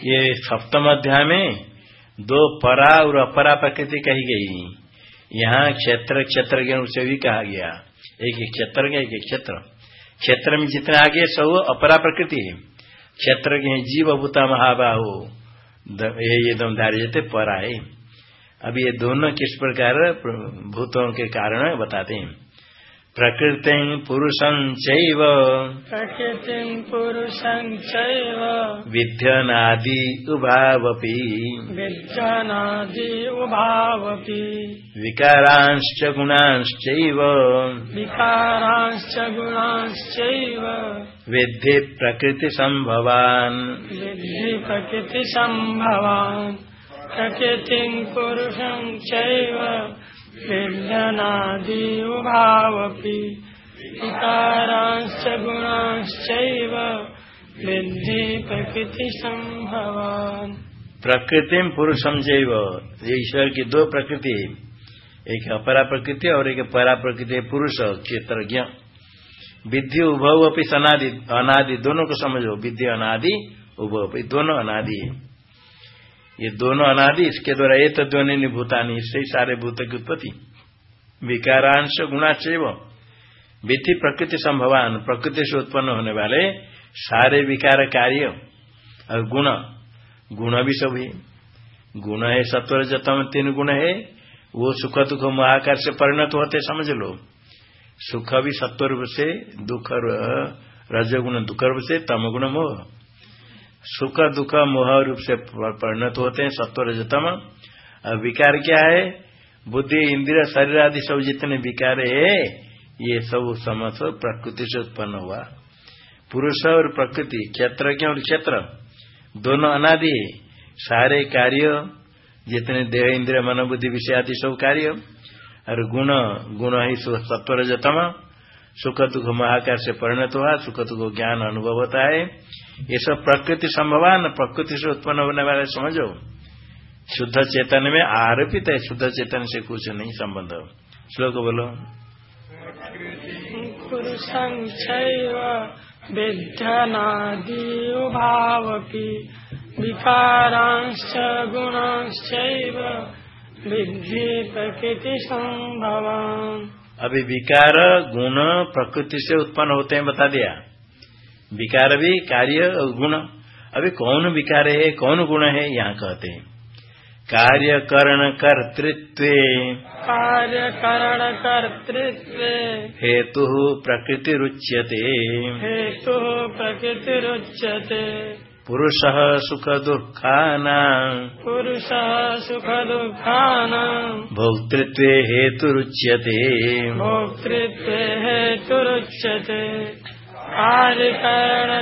S1: ये सप्तम अध्याय में दो परा और अपरा प्रकृति कही गई। यहाँ क्षेत्र क्षेत्र के रूप से भी कहा गया। एक क्षेत्र का एक क्षेत्र। क्षेत्र में जितने आगे सब अपरा प्रकृति है। क्षेत्र के जीव भूता महाबाहो। ये एकदम धार्य परा है। अब ये दोनों किस प्रकार भूतों के कारण बताते हैं? प्रकृति पुरुषं चैव।
S2: प्रकृतिं पुरुषं चैव।
S1: विध्यनादि उभावपि।
S2: विध्यनादि उभावपि।
S1: विकारांश्च गुणांश्चैव।
S2: विकारांश्च गुणांश्चैव।
S1: विद्धि प्रकृतिसम्भवान्।
S2: विद्धि प्रकृतिसम्भवान्। प्रकृतिं पुरुषं चैव। प्रकृति संभवान।
S1: प्रकृति पुरुषम जैव ईश्वर की दो प्रकृति एक अपरा प्रकृति और एक परा प्रकृति पुरुष क्षेत्रज्ञ। विधि उभव अपनी अनादि अनादि, दोनों को समझो। विधि अनादि, उभव दोनों अनादि है। ये दोनों अनादि, इसके द्वारा ये तो ध्वनि भूतानी इससे ही सारे भूत की उत्पत्ति। विकारांश गुणाचेव विधि प्रकृति संभवान, प्रकृति से उत्पन्न होने वाले सारे विकार कार्य और गुण। गुण भी सब ही। गुण है सत्वर जतम तीन गुण है। वो सुख दुख महाकार से परिणत होते, समझ लो। सुख भी सत्वर से, दुख रजगुण दुख से तम गुण मोह। सुख दुख मोह रूप से परिणत होते हैं सत्व रजतम और विकार क्या है? बुद्धि, इंद्रिय, शरीर आदि सब जितने विकार है, ये सब समझ प्रकृति से उत्पन्न हुआ। पुरुष और प्रकृति, क्षेत्र क्यों और क्षेत्र? दोनों अनादि सारे कार्य, जितने देह, इंद्रिय, मनोबुद्धि, विषय आदि सब कार्य। और गुण गुण ही सत्व रजतम सुख दुख महाकार से परिणत हुआ सुख दुख ज्ञान अनुभव होता है। ये सब प्रकृति संभवान प्रकृति से उत्पन्न होने वाले समझो? शुद्ध चेतन में आरोपित है शुद्ध चेतन से कुछ नहीं संबंध। श्लोक बोलो।
S2: विद्यनादियुभावपि विकारांश्च गुणांश्चैव विद्धि प्रकृतिसम्भवान्
S1: अभी विकार गुण प्रकृति से उत्पन्न होते हैं बता दिया। विकार भी कार्य और गुण। अभी कौन विकार है कौन गुण है यहाँ कहते हैं। कार्य करण कर्तृत्व।
S2: कार्यकरण कर्तृत्वे।
S1: हेतु प्रकृति रुच्यते
S2: हेतुः प्रकृतिरुच्यते।
S1: पुरुष सुख दुखाना
S2: पुरुषः सुखदुःखानाम्
S1: भोक्तृत्व हेतु रुच्यते
S2: भोक्तृत्वे हेतुरुच्यते। कार्यकरणकर्तृत्वे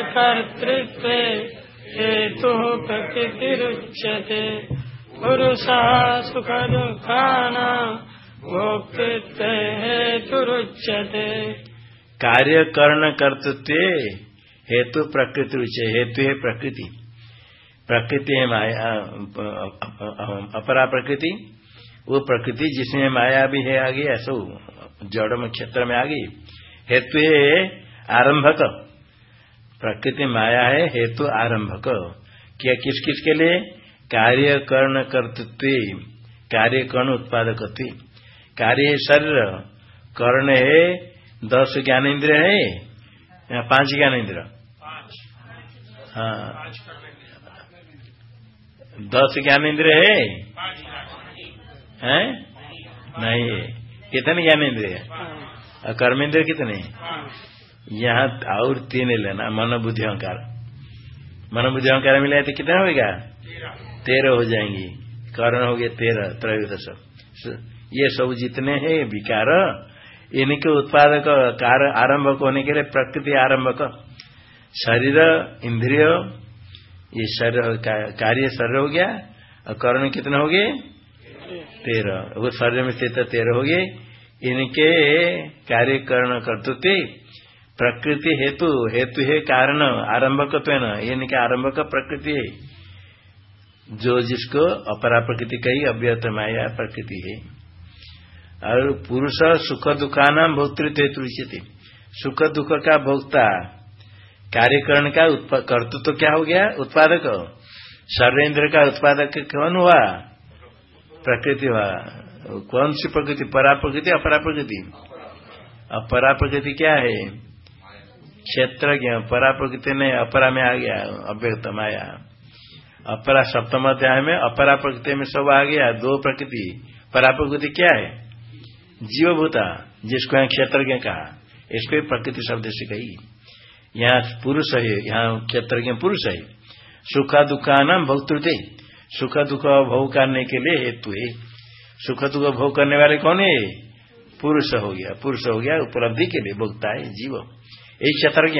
S2: हेतुः प्रकृतिरुच्यते पुरुषः सुखदुःखानाम् भोक्तृत्वे हेतुरुच्यते।
S1: कार्य कर्ण कर्तृत्व हेतु प्रकृति रुचि हेतु है प्रकृति। प्रकृति है माया अपरा प्रकृति। वो प्रकृति जिसमें माया भी है आगे, ऐसा जड़ में क्षेत्र में आ गई हेतु है आरंभक। प्रकृति माया है, हेतु आरंभक। क्या किस किस के लिए? कार्य कर्ण कर्तृत्व कार्य कर्ण उत्पादक कार्य शरीर, कर्ण है, दस ज्ञानेन्द्र है, या पाँच ज्ञानेन्द्र हाँ। दस ज्ञानेन्द्र है? हैं? नहीं है। कितने ज्ञानेन्द्र है और कर्मेंद्र कितने? यहाँ और तीन लेना मन बुद्धि अहंकार। मन बुद्धि अहंकार मिला तो कितना होगा तेरह। हो जाएँगी। कर्ण हो गए तेरह त्रयोदश। ये सब जितने हैं विकार इनके उत्पादक कार आरंभक होने के लिए प्रकृति आरंभक। शरीर इंद्रिय ये शरीर कार्य शरीर हो गया और कर्ण कितने हो गए? तेरह। वो शरीर में स्थित तेरह हो गए। इनके कार्य कर्ण कर्तृत्व प्रकृति हेतु हेतु है कारण आरंभक तो है ना इनके आरंभक प्रकृति है। जो जिसको अपरा प्रकृति कही अव्यत माया प्रकृति है। और पुरुष सुख दुखानाम भोक्तृत्व हेतु सुख दुख का भोक्ता, कार्यकरण का कर्तृत्व तो क्या हो गया? उत्पादक। सर्वेन्द्र का उत्पादक कौन हुआ? प्रकृति हुआ। कौन सी प्रकृति? परा प्रकृति अपरा प्रकृति अपरा प्रकृति क्या है? क्षेत्र परा प्रकृति ने अपरा में आ गया अव्यक्तम आया अपरा सप्तम अध्याय में अपरा प्रकृति में सब आ गया दो प्रकृति। परा प्रकृति क्या है? जीवभूता, जिसको यहाँ क्षेत्रज्ञ कहा। इसको प्रकृति शब्द से कही। यहाँ पुरुष है, यहाँ क्षेत्रज्ञ पुरुष है। सुख दुखा नाम भोक्तृते। सुख दुख भोग करने के लिए हेतु है। सुख दुख भोग करने वाले कौन है? पुरुष हो गया। पुरुष हो गया, उपलब्धि के लिए भोगता है, जीव। यही क्षेत्रज्ञ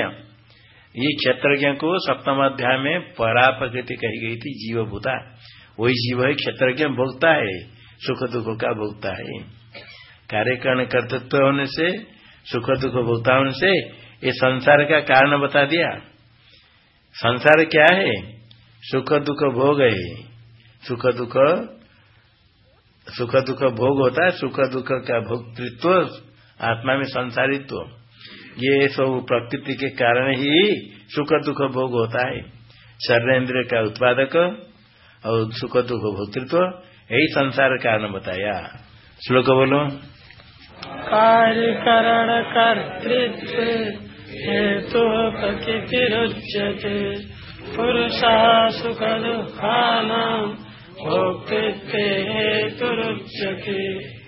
S1: ये क्षेत्रज्ञ को सप्तम अध्याय में परा प्रकृति कही गई थी जीव भूता वही जीव है क्षेत्रज्ञ भोगता है, सुख दुख का भोगता है। कार्यकरण कर्तृत्व होने से, सुख दुख भोगता होने से ये संसार का कारण बता दिया। संसार क्या है? सुख दुख भोग है। सुख दुख सुख दुख भोग होता है, सुख दुख का भोक्तृत्व, आत्मा में संसारित्व। ये सब प्रकृति के कारण ही सुख दुख भोग होता है। शरीर का उत्पादक और सुख दुख भोक्तृत्व, यही संसार कारण बताया। श्लोक बोलो।
S2: कार्यकरण कर्तृत्व हेतु प्रकृतिरुच्यते। पुरुषा सुख दुःखानाम् भोक्तृत्वे हेतुरुच्यते।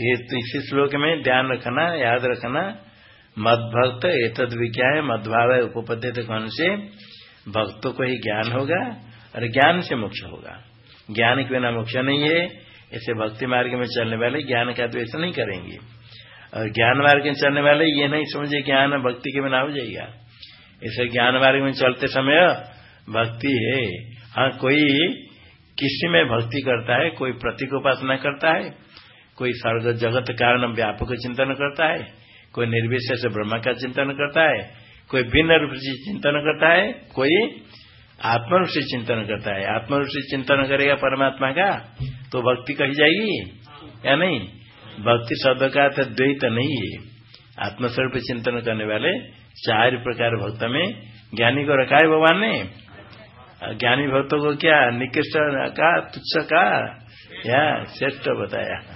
S1: ये तो इसी श्लोक में ध्यान रखना, याद रखना। मदभक्त, एतद विज्ञा है मदभाव है उपपद्यत कौन से भक्तों को ही ज्ञान होगा और ज्ञान से मोक्ष होगा। ज्ञान के बिना मोक्ष नहीं है। ऐसे भक्ति मार्ग में चलने वाले ज्ञान का द्वेष नहीं करेंगे। और ज्ञान मार्ग में चलने वाले ये नहीं समझे ज्ञान भक्ति के बिना हो जाएगा। इसे ज्ञान मार्ग में चलते समय भक्ति है। हाँ कोई किसी में भक्ति करता है, कोई प्रतीक उपासना करता है कोई सर्ग जगत कारण व्यापक चिंतन करता है, कोई निर्विशेष ब्रह्म का चिंतन करता है, कोई भिन्न रूप से चिंतन करता है, कोई आत्म रूप से चिंतन करता है। आत्म रूप से चिंतन करेगा परमात्मा का तो भक्ति कही जाएगी? या नहीं? भक्ति शब्द का अर्थ द्वैत नहीं है। आत्मस्वरूप चिंतन करने वाले चार प्रकार भक्त में ज्ञानी को रखा है भगवान ने। ज्ञानी भक्तों को क्या निकृष्ट का, तुच्छ का? या श्रेष्ठ बताया।